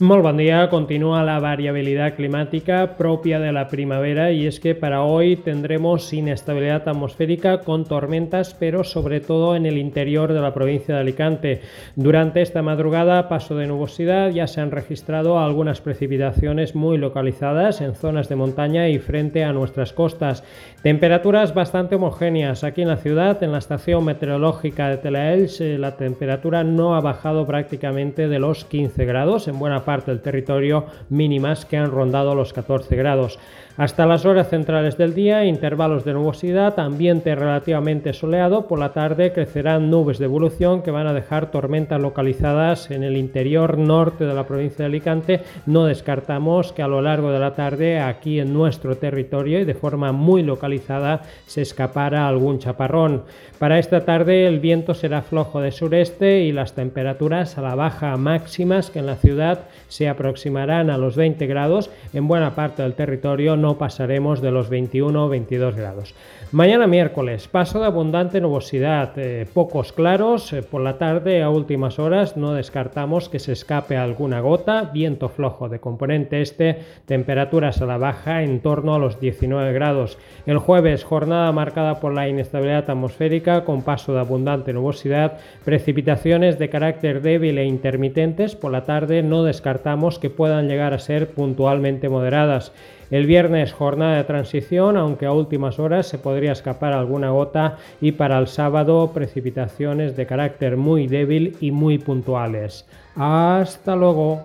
Muy buen día. Continúa la variabilidad climática propia de la primavera y es que para hoy tendremos inestabilidad atmosférica con tormentas, pero sobre todo en el interior de la provincia de Alicante. Durante esta madrugada, paso de nubosidad, ya se han registrado algunas precipitaciones muy localizadas en zonas de montaña y frente a nuestras costas. Temperaturas bastante homogéneas. Aquí en la ciudad, en la estación meteorológica de Telaels, eh, la temperatura no ha bajado prácticamente de los 15 grados en buena parte del territorio mínimas que han rondado los 14 grados. Hasta las horas centrales del día, intervalos de nubosidad, ambiente relativamente soleado. Por la tarde crecerán nubes de evolución que van a dejar tormentas localizadas en el interior norte de la provincia de Alicante. No descartamos que a lo largo de la tarde, aquí en nuestro territorio y de forma muy localizada, se escapara algún chaparrón. Para esta tarde el viento será flojo de sureste y las temperaturas a la baja máximas que en la ciudad se aproximarán a los 20 grados. En buena parte del territorio no pasaremos de los 21 o 22 grados. Mañana miércoles, paso de abundante nubosidad, eh, pocos claros, eh, por la tarde a últimas horas no descartamos que se escape alguna gota, viento flojo de componente este, temperaturas a la baja en torno a los 19 grados. El jueves, jornada marcada por la inestabilidad atmosférica con paso de abundante nubosidad, precipitaciones de carácter débil e intermitentes, por la tarde no descartamos que puedan llegar a ser puntualmente moderadas. El viernes jornada de transición, aunque a últimas horas se podría escapar alguna gota y para el sábado precipitaciones de carácter muy débil y muy puntuales. Hasta luego.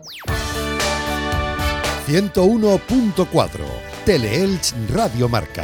101.4 Teleelch Radio Marca.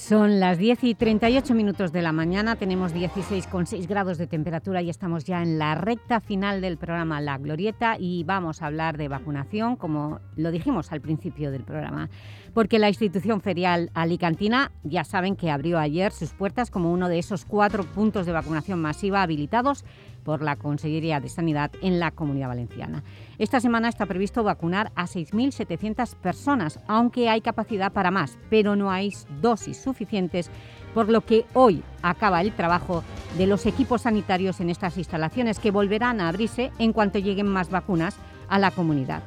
Son las 10 y 38 minutos de la mañana, tenemos 16,6 grados de temperatura y estamos ya en la recta final del programa La Glorieta y vamos a hablar de vacunación, como lo dijimos al principio del programa, porque la institución ferial alicantina ya saben que abrió ayer sus puertas como uno de esos cuatro puntos de vacunación masiva habilitados por la Consellería de Sanidad en la Comunidad Valenciana. Esta semana está previsto vacunar a 6.700 personas, aunque hay capacidad para más, pero no hay dosis suficientes, por lo que hoy acaba el trabajo de los equipos sanitarios en estas instalaciones, que volverán a abrirse en cuanto lleguen más vacunas a la comunidad.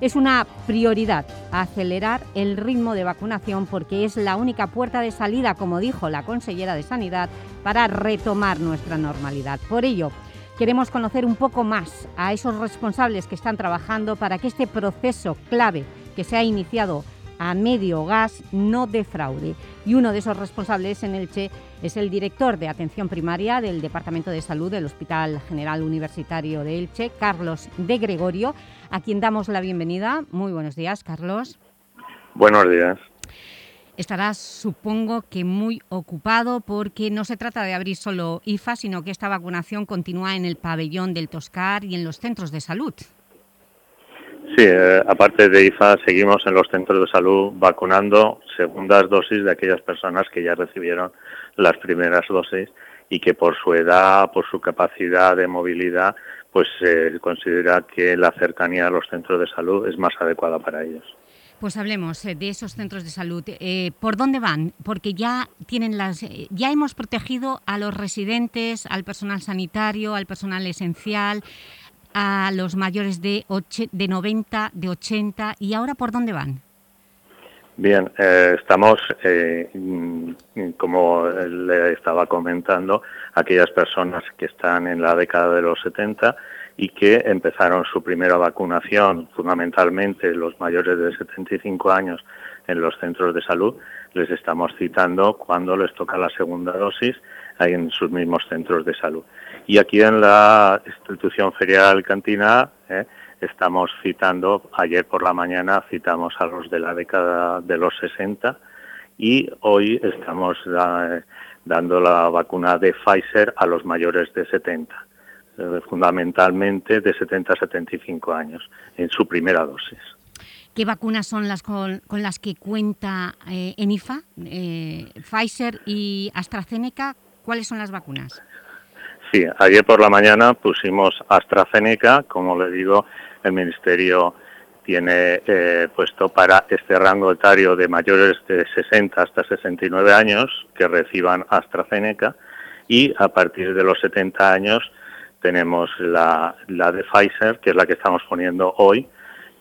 Es una prioridad acelerar el ritmo de vacunación porque es la única puerta de salida, como dijo la consellera de Sanidad, para retomar nuestra normalidad. Por ello, Queremos conocer un poco más a esos responsables que están trabajando para que este proceso clave que se ha iniciado a medio gas no defraude. Y uno de esos responsables en Elche es el director de Atención Primaria del Departamento de Salud del Hospital General Universitario de Elche, Carlos de Gregorio, a quien damos la bienvenida. Muy buenos días, Carlos. Buenos días. Estarás, supongo que muy ocupado porque no se trata de abrir solo IFA, sino que esta vacunación continúa en el pabellón del Toscar y en los centros de salud. Sí, eh, aparte de IFA, seguimos en los centros de salud vacunando segundas dosis de aquellas personas que ya recibieron las primeras dosis y que por su edad, por su capacidad de movilidad, pues se considera que la cercanía a los centros de salud es más adecuada para ellos. Pues hablemos eh, de esos centros de salud. Eh, ¿Por dónde van? Porque ya, tienen las, eh, ya hemos protegido a los residentes, al personal sanitario, al personal esencial, a los mayores de, de 90, de 80, ¿y ahora por dónde van? Bien, estamos, mm, como le estaba comentando, aquellas personas que están en la década de los 70 y que empezaron su primera vacunación, fundamentalmente los mayores de 75 años en los centros de salud, les estamos citando cuando les toca la segunda dosis en sus mismos centros de salud. Y aquí en la institución ferial Cantina eh, estamos citando, ayer por la mañana citamos a los de la década de los 60 y hoy estamos eh, dando la vacuna de Pfizer a los mayores de 70 eh, fundamentalmente de 70 a 75 años, en su primera dosis. ¿Qué vacunas son las con, las que cuenta eh, ENIFA, eh, Pfizer y AstraZeneca? ¿Cuáles son las vacunas? Sí, ayer por la mañana pusimos AstraZeneca, como le digo, el Ministerio tiene eh, puesto para este rango etario de mayores de 60 hasta 69 años que reciban AstraZeneca y a partir de los 70 años tenemos la, la de Pfizer, que es la que estamos poniendo hoy,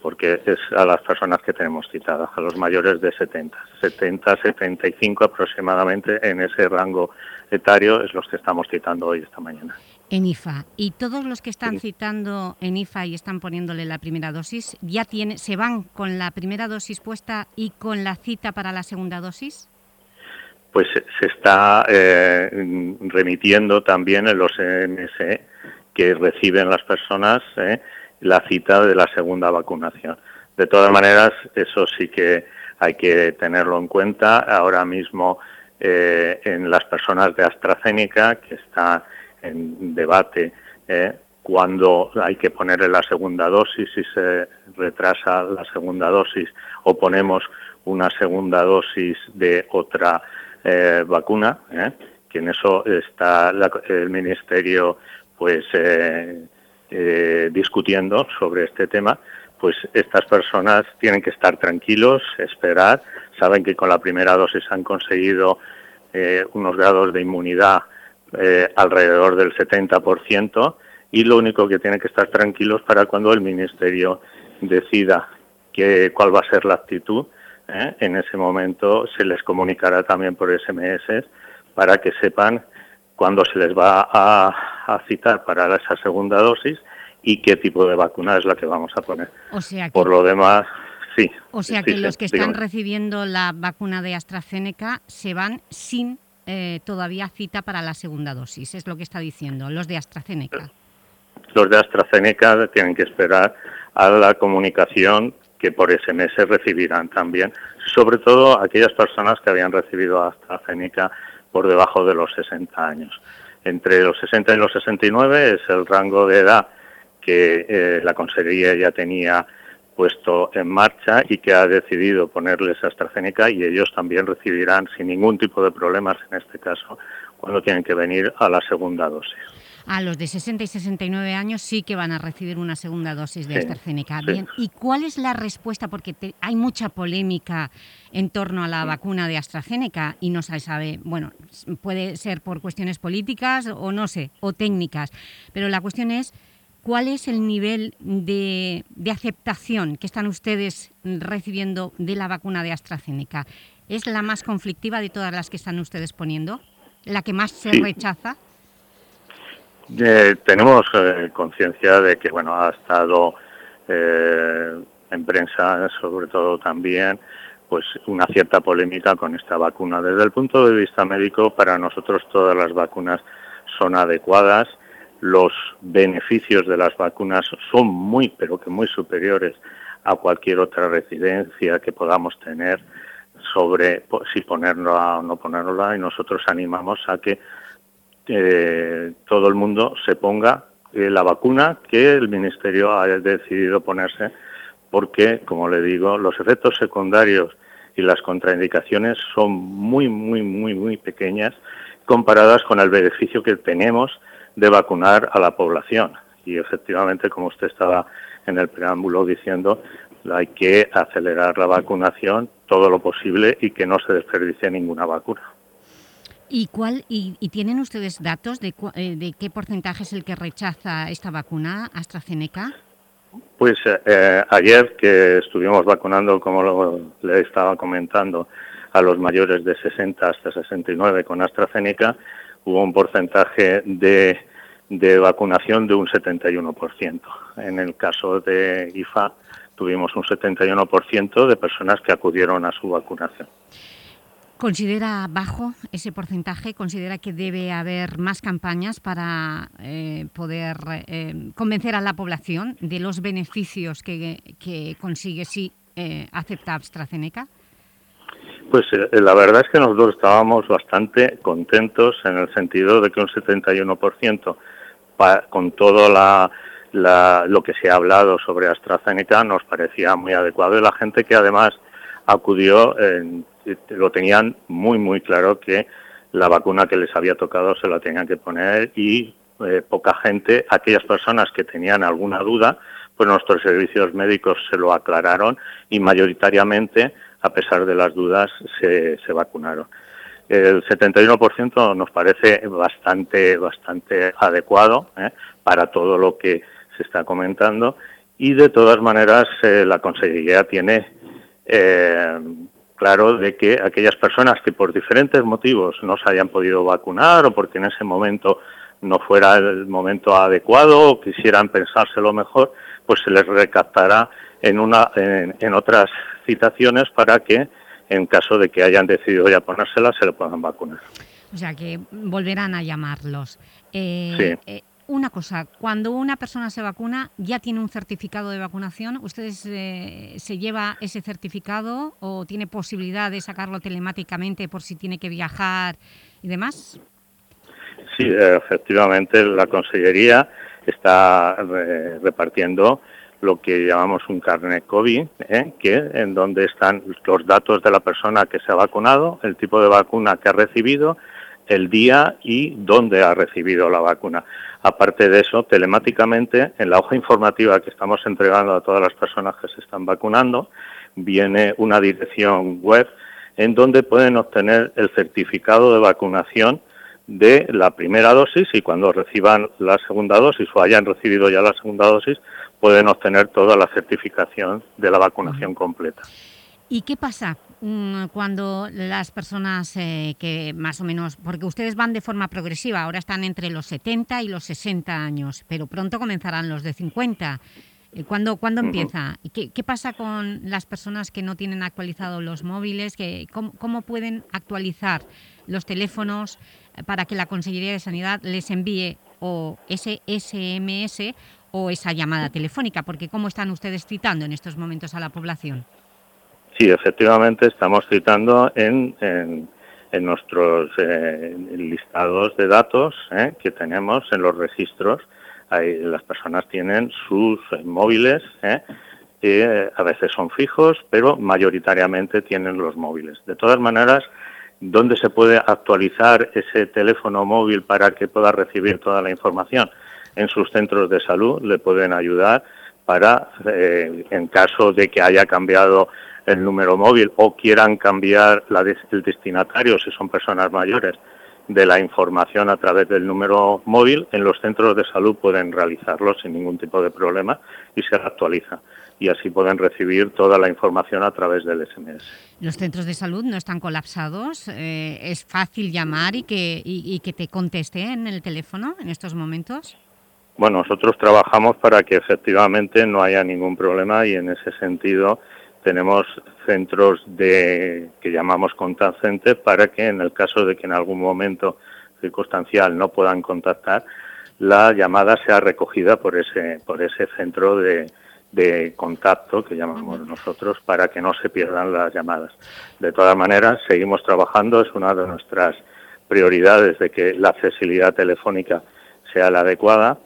porque es a las personas que tenemos citadas, a los mayores de 70, 70, 75 aproximadamente en ese rango etario es los que estamos citando hoy esta mañana. En IFA. ¿Y todos los que están citando en IFA y están poniéndole la primera dosis, ya tiene, se van con la primera dosis puesta y con la cita para la segunda dosis? Pues se está eh, remitiendo también en los MSE que reciben las personas eh, la cita de la segunda vacunación. De todas maneras, eso sí que hay que tenerlo en cuenta. Ahora mismo eh, en las personas de AstraZeneca, que está en debate eh, cuando hay que ponerle la segunda dosis, si se retrasa la segunda dosis o ponemos una segunda dosis de otra vacuna, que en eso está el Ministerio pues eh, eh, discutiendo sobre este tema, pues estas personas tienen que estar tranquilos, esperar, saben que con la primera dosis han conseguido eh, unos grados de inmunidad alrededor del 70% y lo único que tienen que estar tranquilos para cuando el Ministerio decida cuál va a ser la actitud, en ese momento se les comunicará también por SMS para que sepan cuándo se les va a, citar para esa segunda dosis y qué tipo de vacuna es la que vamos a poner. O sea Por lo demás, sí. O sea que los que están recibiendo la vacuna de AstraZeneca se van sin eh, todavía cita para la segunda dosis, es lo que está diciendo, los de AstraZeneca. Los de AstraZeneca tienen que esperar a la comunicación que por SMS recibirán también, sobre todo aquellas personas que habían recibido AstraZeneca por debajo de los 60 años. Entre los 60 y los 69 es el rango de edad que eh, la Consejería ya tenía puesto en marcha y que ha decidido ponerles AstraZeneca y ellos también recibirán sin ningún tipo de problemas en este caso cuando tienen que venir a la segunda dosis. A los de 60 y 69 años sí que van a recibir una segunda dosis de AstraZeneca. Bien, ¿y cuál es la respuesta? Porque hay mucha polémica en torno a la vacuna de AstraZeneca y no se sabe, bueno, puede ser por cuestiones políticas o no sé, o técnicas, pero la cuestión es ¿cuál es el nivel de, aceptación que están ustedes recibiendo de la vacuna de AstraZeneca? ¿Es la más conflictiva de todas las que están ustedes poniendo? ¿La que más se rechaza? Eh, tenemos eh, conciencia de que bueno ha estado eh, en prensa sobre todo también pues una cierta polémica con esta vacuna. Desde el punto de vista médico, para nosotros todas las vacunas son adecuadas. Los beneficios de las vacunas son muy, pero que muy superiores a cualquier otra residencia que podamos tener sobre si ponerla o no ponerla y nosotros animamos a que eh, todo el mundo se ponga eh, la vacuna que el Ministerio ha decidido ponerse porque, como le digo, los efectos secundarios y las contraindicaciones son muy, muy, muy, muy pequeñas comparadas con el beneficio que tenemos de vacunar a la población. Y efectivamente, como usted estaba en el preámbulo diciendo, hay que acelerar la vacunación todo lo posible y que no se desperdicie ninguna vacuna. ¿Y, cuál, y, tienen ustedes datos de, eh, de, qué porcentaje es el que rechaza esta vacuna AstraZeneca? Pues eh, eh, ayer que estuvimos vacunando, como le estaba comentando, a los mayores de 60 hasta 69 con AstraZeneca, hubo un porcentaje de, de vacunación de un 71%. En el caso de IFA tuvimos un 71% de personas que acudieron a su vacunación. ¿Considera bajo ese porcentaje? ¿Considera que debe haber más campañas para eh, poder eh, convencer a la población de los beneficios que, consigue si eh, acepta AstraZeneca? Pues la verdad es que nosotros estábamos bastante contentos en el sentido de que un 71% con todo lo que se ha hablado sobre AstraZeneca nos parecía muy adecuado y la gente que además acudió en lo tenían muy, muy claro que la vacuna que les había tocado se la tenían que poner y eh, poca gente, aquellas personas que tenían alguna duda, pues nuestros servicios médicos se lo aclararon y mayoritariamente, a pesar de las dudas, se, se vacunaron. El 71% nos parece bastante, bastante adecuado ¿eh? para todo lo que se está comentando y de todas maneras eh, la Consejería tiene eh, claro de que aquellas personas que por diferentes motivos no se hayan podido vacunar o porque en ese momento no fuera el momento adecuado o quisieran pensárselo mejor, pues se les recaptará en, una, en, otras citaciones para que en caso de que hayan decidido ya ponérsela se le puedan vacunar. O sea que volverán a llamarlos. Eh, sí. Eh, una cosa, cuando una persona se vacuna, ¿ya tiene un certificado de vacunación? ¿Ustedes eh, se lleva ese certificado o tiene posibilidad de sacarlo telemáticamente por si tiene que viajar y demás? Sí, efectivamente, la Consellería está repartiendo lo que llamamos un carnet COVID, ¿eh? que en donde están los datos de la persona que se ha vacunado, el tipo de vacuna que ha recibido, el día y dónde ha recibido la vacuna. Aparte de eso, telemáticamente, en la hoja informativa que estamos entregando a todas las personas que se están vacunando, viene una dirección web en donde pueden obtener el certificado de vacunación de la primera dosis y cuando reciban la segunda dosis o hayan recibido ya la segunda dosis, pueden obtener toda la certificación de la vacunación completa. ¿Y qué pasa mm, cuando las personas eh, que más o menos, porque ustedes van de forma progresiva, ahora están entre los 70 y los 60 años, pero pronto comenzarán los de 50. Eh, ¿Cuándo, ¿cuándo empieza? ¿Qué, ¿Qué, pasa con las personas que no tienen actualizados los móviles? Que, ¿cómo, ¿Cómo pueden actualizar los teléfonos para que la Consejería de Sanidad les envíe o ese SMS o esa llamada telefónica? Porque ¿cómo están ustedes citando en estos momentos a la población? Sí, efectivamente estamos citando en, en, nuestros eh, listados de datos eh, que tenemos en los registros. Ahí las personas tienen sus eh, móviles, que a veces son fijos, pero mayoritariamente tienen los móviles. De todas maneras, ¿dónde se puede actualizar ese teléfono móvil para que pueda recibir toda la información? En sus centros de salud le pueden ayudar para, en caso de que haya cambiado el número móvil o quieran cambiar la el destinatario, si son personas mayores, de la información a través del número móvil, en los centros de salud pueden realizarlo sin ningún tipo de problema y se actualiza. Y así pueden recibir toda la información a través del SMS. ¿Los centros de salud no están colapsados? Eh, ¿Es fácil llamar y que, y, que te conteste en el teléfono en estos momentos? Bueno, nosotros trabajamos para que efectivamente no haya ningún problema y en ese sentido tenemos centros de que llamamos contact center para que en el caso de que en algún momento circunstancial no puedan contactar, la llamada sea recogida por ese, por ese centro de, de contacto que llamamos nosotros para que no se pierdan las llamadas. De todas maneras, seguimos trabajando, es una de nuestras prioridades de que la accesibilidad telefónica sea la adecuada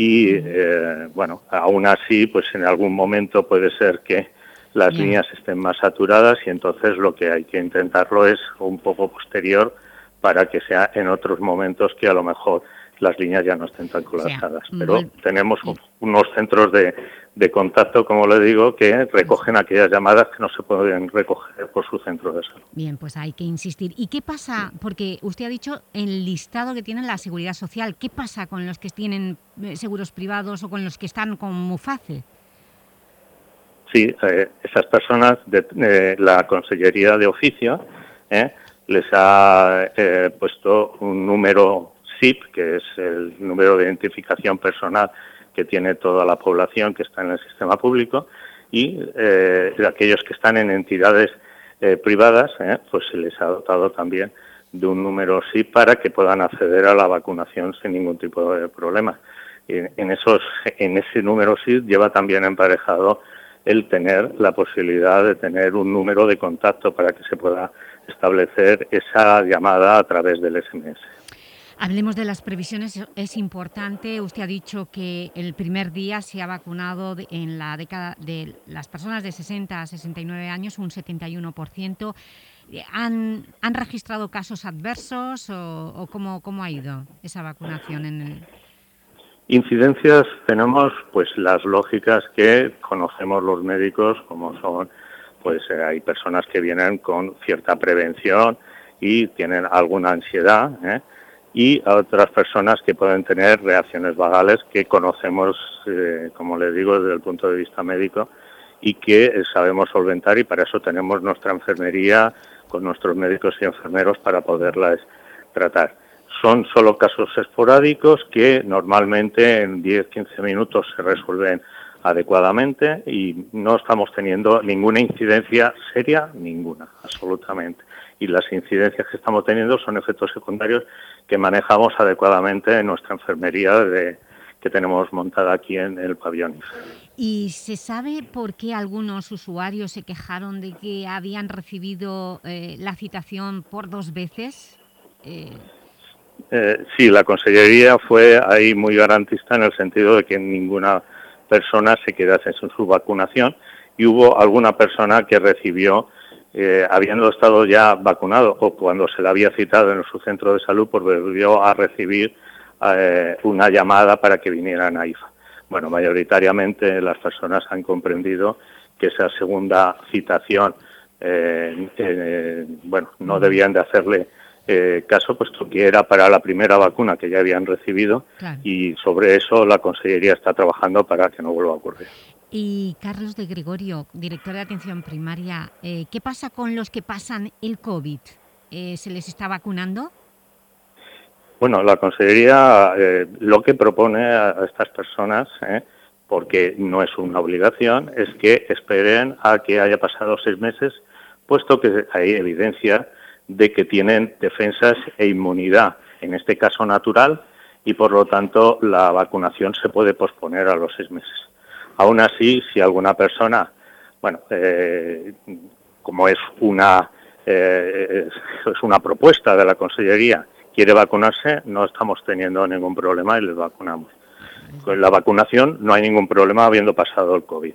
y eh, bueno, aún así, pues en algún momento puede ser que las líneas estén más saturadas y entonces lo que hay que intentarlo es un poco posterior para que sea en otros momentos que a lo mejor las líneas ya no estén tan colapsadas. Pero tenemos unos centros de, de, contacto, como le digo, que recogen aquellas llamadas que no se pueden recoger por su centro de salud. Bien, pues hay que insistir. ¿Y qué pasa? Porque usted ha dicho el listado que tiene la Seguridad Social. ¿Qué pasa con los que tienen eh, seguros privados o con los que están con MUFACE? Sí, eh, esas personas de la Consellería de Oficio eh, les ha eh, puesto un número SIP, que es el número de identificación personal que tiene toda la población que está en el sistema público, y eh, aquellos que están en entidades eh, privadas, pues se les ha dotado también de un número SIP para que puedan acceder a la vacunación sin ningún tipo de problema. en, esos, en ese número SIP lleva también emparejado el tener la posibilidad de tener un número de contacto para que se pueda establecer esa llamada a través del SMS. Hablemos de las previsiones, es importante. Usted ha dicho que el primer día se ha vacunado en la década de las personas de 60 a 69 años, un 71%. ¿Han, han registrado casos adversos o, cómo, cómo, ha ido esa vacunación? En el... Incidencias tenemos pues las lógicas que conocemos los médicos, como son pues eh, hay personas que vienen con cierta prevención y tienen alguna ansiedad, ¿eh? Y otras personas que pueden tener reacciones vagales que conocemos, eh, como les digo, desde el punto de vista médico y que sabemos solventar y para eso tenemos nuestra enfermería con nuestros médicos y enfermeros para poderlas tratar. Son solo casos esporádicos que normalmente en 10-15 minutos se resuelven adecuadamente y no estamos teniendo ninguna incidencia seria, ninguna, absolutamente. Y las incidencias que estamos teniendo son efectos secundarios que manejamos adecuadamente en nuestra enfermería de, que tenemos montada aquí en el pabellón. ¿Y se sabe por qué algunos usuarios se quejaron de que habían recibido eh, la citación por dos veces? Eh... Eh, sí, la Consellería fue ahí muy garantista en el sentido de que ninguna personas se quedasen sin su vacunación y hubo alguna persona que recibió, eh, habiendo estado ya vacunado o cuando se le había citado en su centro de salud, pues volvió a recibir eh, una llamada para que vinieran a IFA. Bueno, mayoritariamente las personas han comprendido que esa segunda citación, eh, bueno, no debían de hacerle eh, caso, puesto que era para la primera vacuna que ya habían recibido y sobre eso la Consellería está trabajando para que no vuelva a ocurrir. Y Carlos de Gregorio, director de Atención Primaria, eh, ¿qué pasa con los que pasan el COVID? Eh, ¿Se les está vacunando? Bueno, la Consellería lo que propone a estas personas, porque no es una obligación, es que esperen a que haya pasado seis meses, puesto que hay evidencia de que tienen defensas e inmunidad, en este caso natural, y por lo tanto la vacunación se puede posponer a los seis meses. Aún así, si alguna persona, bueno, eh, como es una, eh, es una propuesta de la Consellería, quiere vacunarse, no estamos teniendo ningún problema y les vacunamos. Con la vacunación no hay ningún problema habiendo pasado el COVID.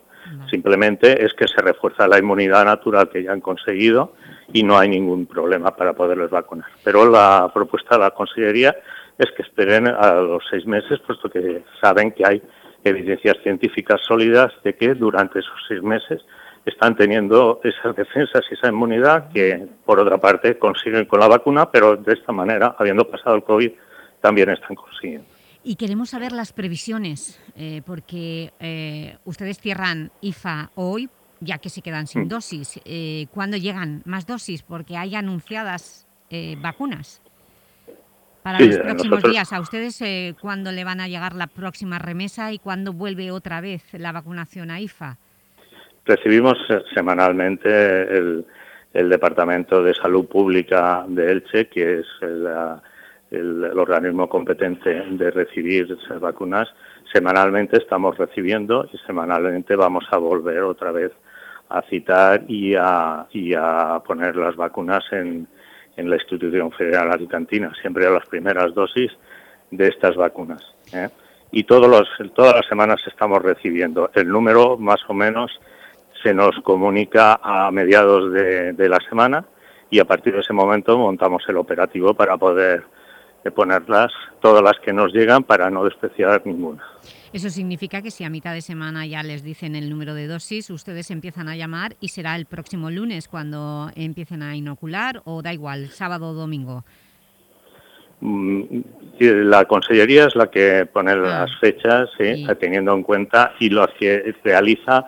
Simplemente es que se refuerza la inmunidad natural que ya han conseguido y no hay ningún problema para poderles vacunar. Pero la propuesta de la Consellería es que esperen a los seis meses, puesto que saben que hay evidencias científicas sólidas de que durante esos seis meses están teniendo esas defensas y esa inmunidad que, por otra parte, consiguen con la vacuna, pero de esta manera, habiendo pasado el COVID, también están consiguiendo. Y queremos saber las previsiones, eh, porque eh, ustedes cierran IFA hoy, ya que se quedan sin mm. dosis. Eh, ¿Cuándo llegan más dosis? Porque hay anunciadas eh, vacunas para los próximos días. ¿A ustedes eh, cuándo le van a llegar la próxima remesa y cuándo vuelve otra vez la vacunación a IFA? Recibimos semanalmente el, Departamento de Salud Pública de Elche, que es el, el organismo competente de recibir esas vacunas. Semanalmente estamos recibiendo y semanalmente vamos a volver otra vez a citar y a, y a poner las vacunas en, en la institución federal alicantina, siempre a las primeras dosis de estas vacunas. ¿eh? y todos los, todas las semanas estamos recibiendo. El número más o menos se nos comunica a mediados de, la semana y a partir de ese momento montamos el operativo para poder ponerlas, todas las que nos llegan, para no despreciar ninguna. Eso significa que si a mitad de semana ya les dicen el número de dosis, ustedes empiezan a llamar y será el próximo lunes cuando empiecen a inocular o da igual, sábado o domingo. Mm, la Consellería es la que pone ah. las fechas, teniendo en cuenta y lo hace, realiza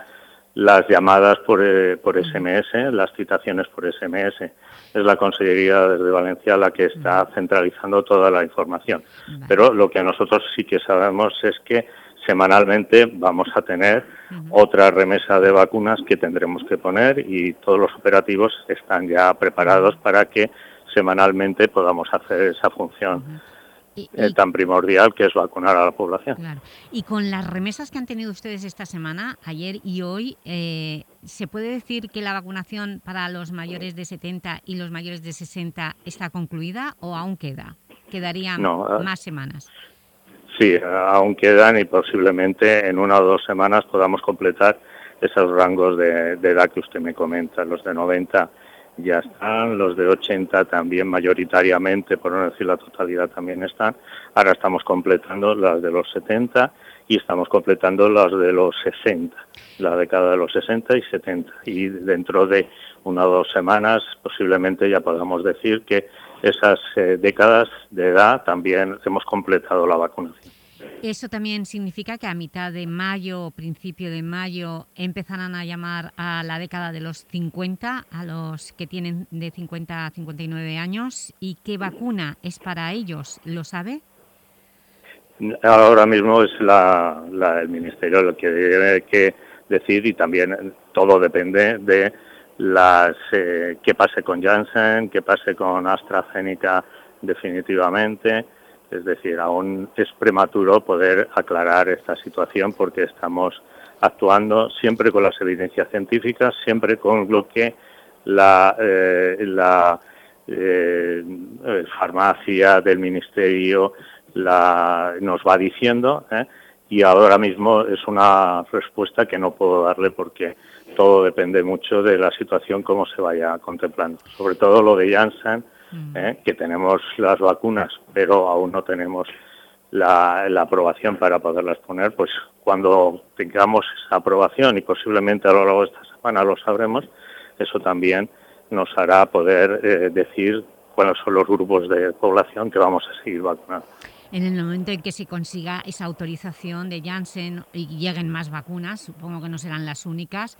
las llamadas por, SMS, eh, las citaciones por SMS. Es la Consellería desde Valencia la que está centralizando toda la información. Pero lo que nosotros sí que sabemos es que semanalmente vamos a tener otra remesa de vacunas que tendremos que poner y todos los operativos están ya preparados para que semanalmente podamos hacer esa función. Eh, tan primordial que es vacunar a la población. Y con las remesas que han tenido ustedes esta semana, ayer y hoy, eh, ¿se puede decir que la vacunación para los mayores de 70 y los mayores de 60 está concluida o aún queda? ¿Quedarían eh, más semanas? Sí, aún quedan y posiblemente en una o dos semanas podamos completar esos rangos de, edad que usted me comenta, los de 90 ya están, los de 80 también mayoritariamente, por no decir la totalidad también están. Ahora estamos completando las de los 70 y estamos completando las de los 60, la década de los 60 y 70. Y dentro de una o dos semanas posiblemente ya podamos decir que esas eh, décadas de edad también hemos completado la vacunación. ¿Eso también significa que a mitad de mayo, principio de mayo, empezarán a llamar a la década de los 50, a los que tienen de 50 a 59 años? ¿Y qué vacuna es para ellos? ¿Lo sabe? Ahora mismo es el Ministerio lo que tiene que decir y también todo depende de las eh, qué pase con Janssen, qué pase con AstraZeneca definitivamente. Es decir, aún es prematuro poder aclarar esta situación porque estamos actuando siempre con las evidencias científicas, siempre con lo que la, eh, la eh, farmacia del Ministerio la, nos va diciendo y ahora mismo es una respuesta que no puedo darle porque todo depende mucho de la situación, cómo se vaya contemplando. Sobre todo lo de Janssen, mm. ¿eh? que tenemos las vacunas, pero aún no tenemos la, aprobación para poderlas poner, pues cuando tengamos esa aprobación y posiblemente a lo largo de esta semana lo sabremos, eso también nos hará poder eh, decir cuáles son los grupos de población que vamos a seguir vacunando en el momento en que se consiga esa autorización de Janssen y lleguen más vacunas, supongo que no serán las únicas,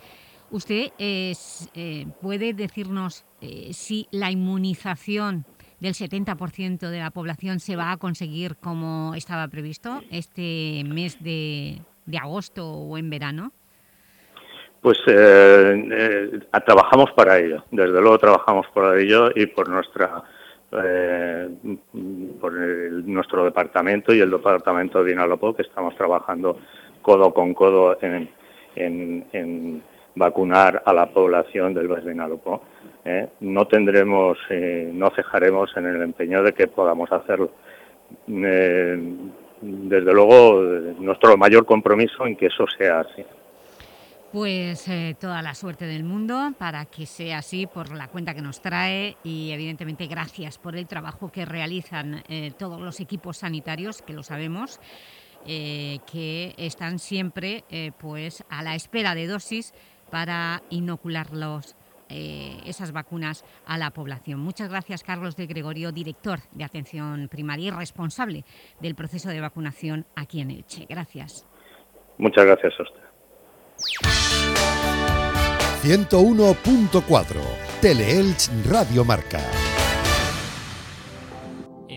¿usted eh, puede decirnos eh, si la inmunización del 70% de la población se va a conseguir como estaba previsto este mes de, agosto o en verano? Pues eh, trabajamos para ello, desde luego trabajamos por ello y por nuestra eh, por nuestro departamento y el departamento de Inalopó, que estamos trabajando codo con codo en, vacunar a la población del Valle de. ¿eh? no tendremos, eh, no cejaremos en el empeño de que podamos hacerlo. Eh, desde luego, nuestro mayor compromiso en que eso sea así. Pues toda la suerte del mundo para que sea así por la cuenta que nos trae y evidentemente gracias por el trabajo que realizan todos los equipos sanitarios, que lo sabemos, que están siempre pues a la espera de dosis para inocular esas vacunas a la población. Muchas gracias, Carlos de Gregorio, director de Atención Primaria y responsable del proceso de vacunación aquí en Elche. Gracias. Muchas gracias a usted. 101.4 Teleelch Radio Marca.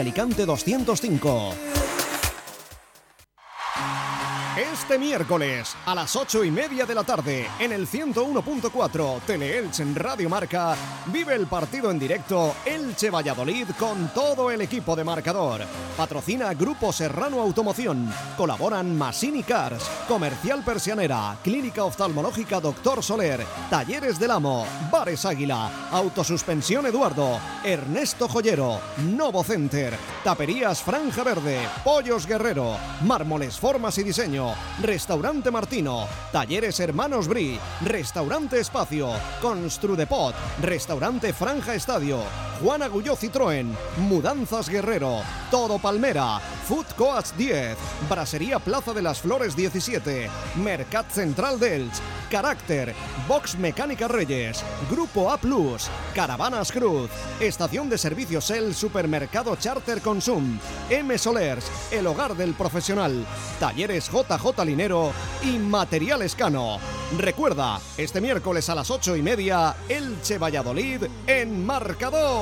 Alicante 205. Este miércoles a las ocho y media de la tarde en el 101.4 Teleelch en Radio Marca vive el partido en directo Elche Valladolid con todo el equipo de marcador. Patrocina Grupo Serrano Automoción. Colaboran Masini Cars, Comercial Persianera, Clínica Oftalmológica Doctor Soler, Talleres del Amo, Bares Águila, Autosuspensión Eduardo, Ernesto Joyero, Novo Center, Taperías Franja Verde, Pollos Guerrero, Mármoles Formas y Diseño. Restaurante Martino, Talleres Hermanos Bri, Restaurante Espacio, Construdepot, Restaurante Franja Estadio, Juan Agulló Citroën, Mudanzas Guerrero, Todo Palmera, Food Coats 10, Brasería Plaza de las Flores 17, Mercat Central Delch, Carácter, Box Mecánica Reyes, Grupo A Plus, Caravanas Cruz, Estación de Servicios El Supermercado Charter Consum, M Solers, El Hogar del Profesional, Talleres JJ Linero y Material Escano. Recuerda, este miércoles a las ocho y media, Elche Valladolid en Marcador.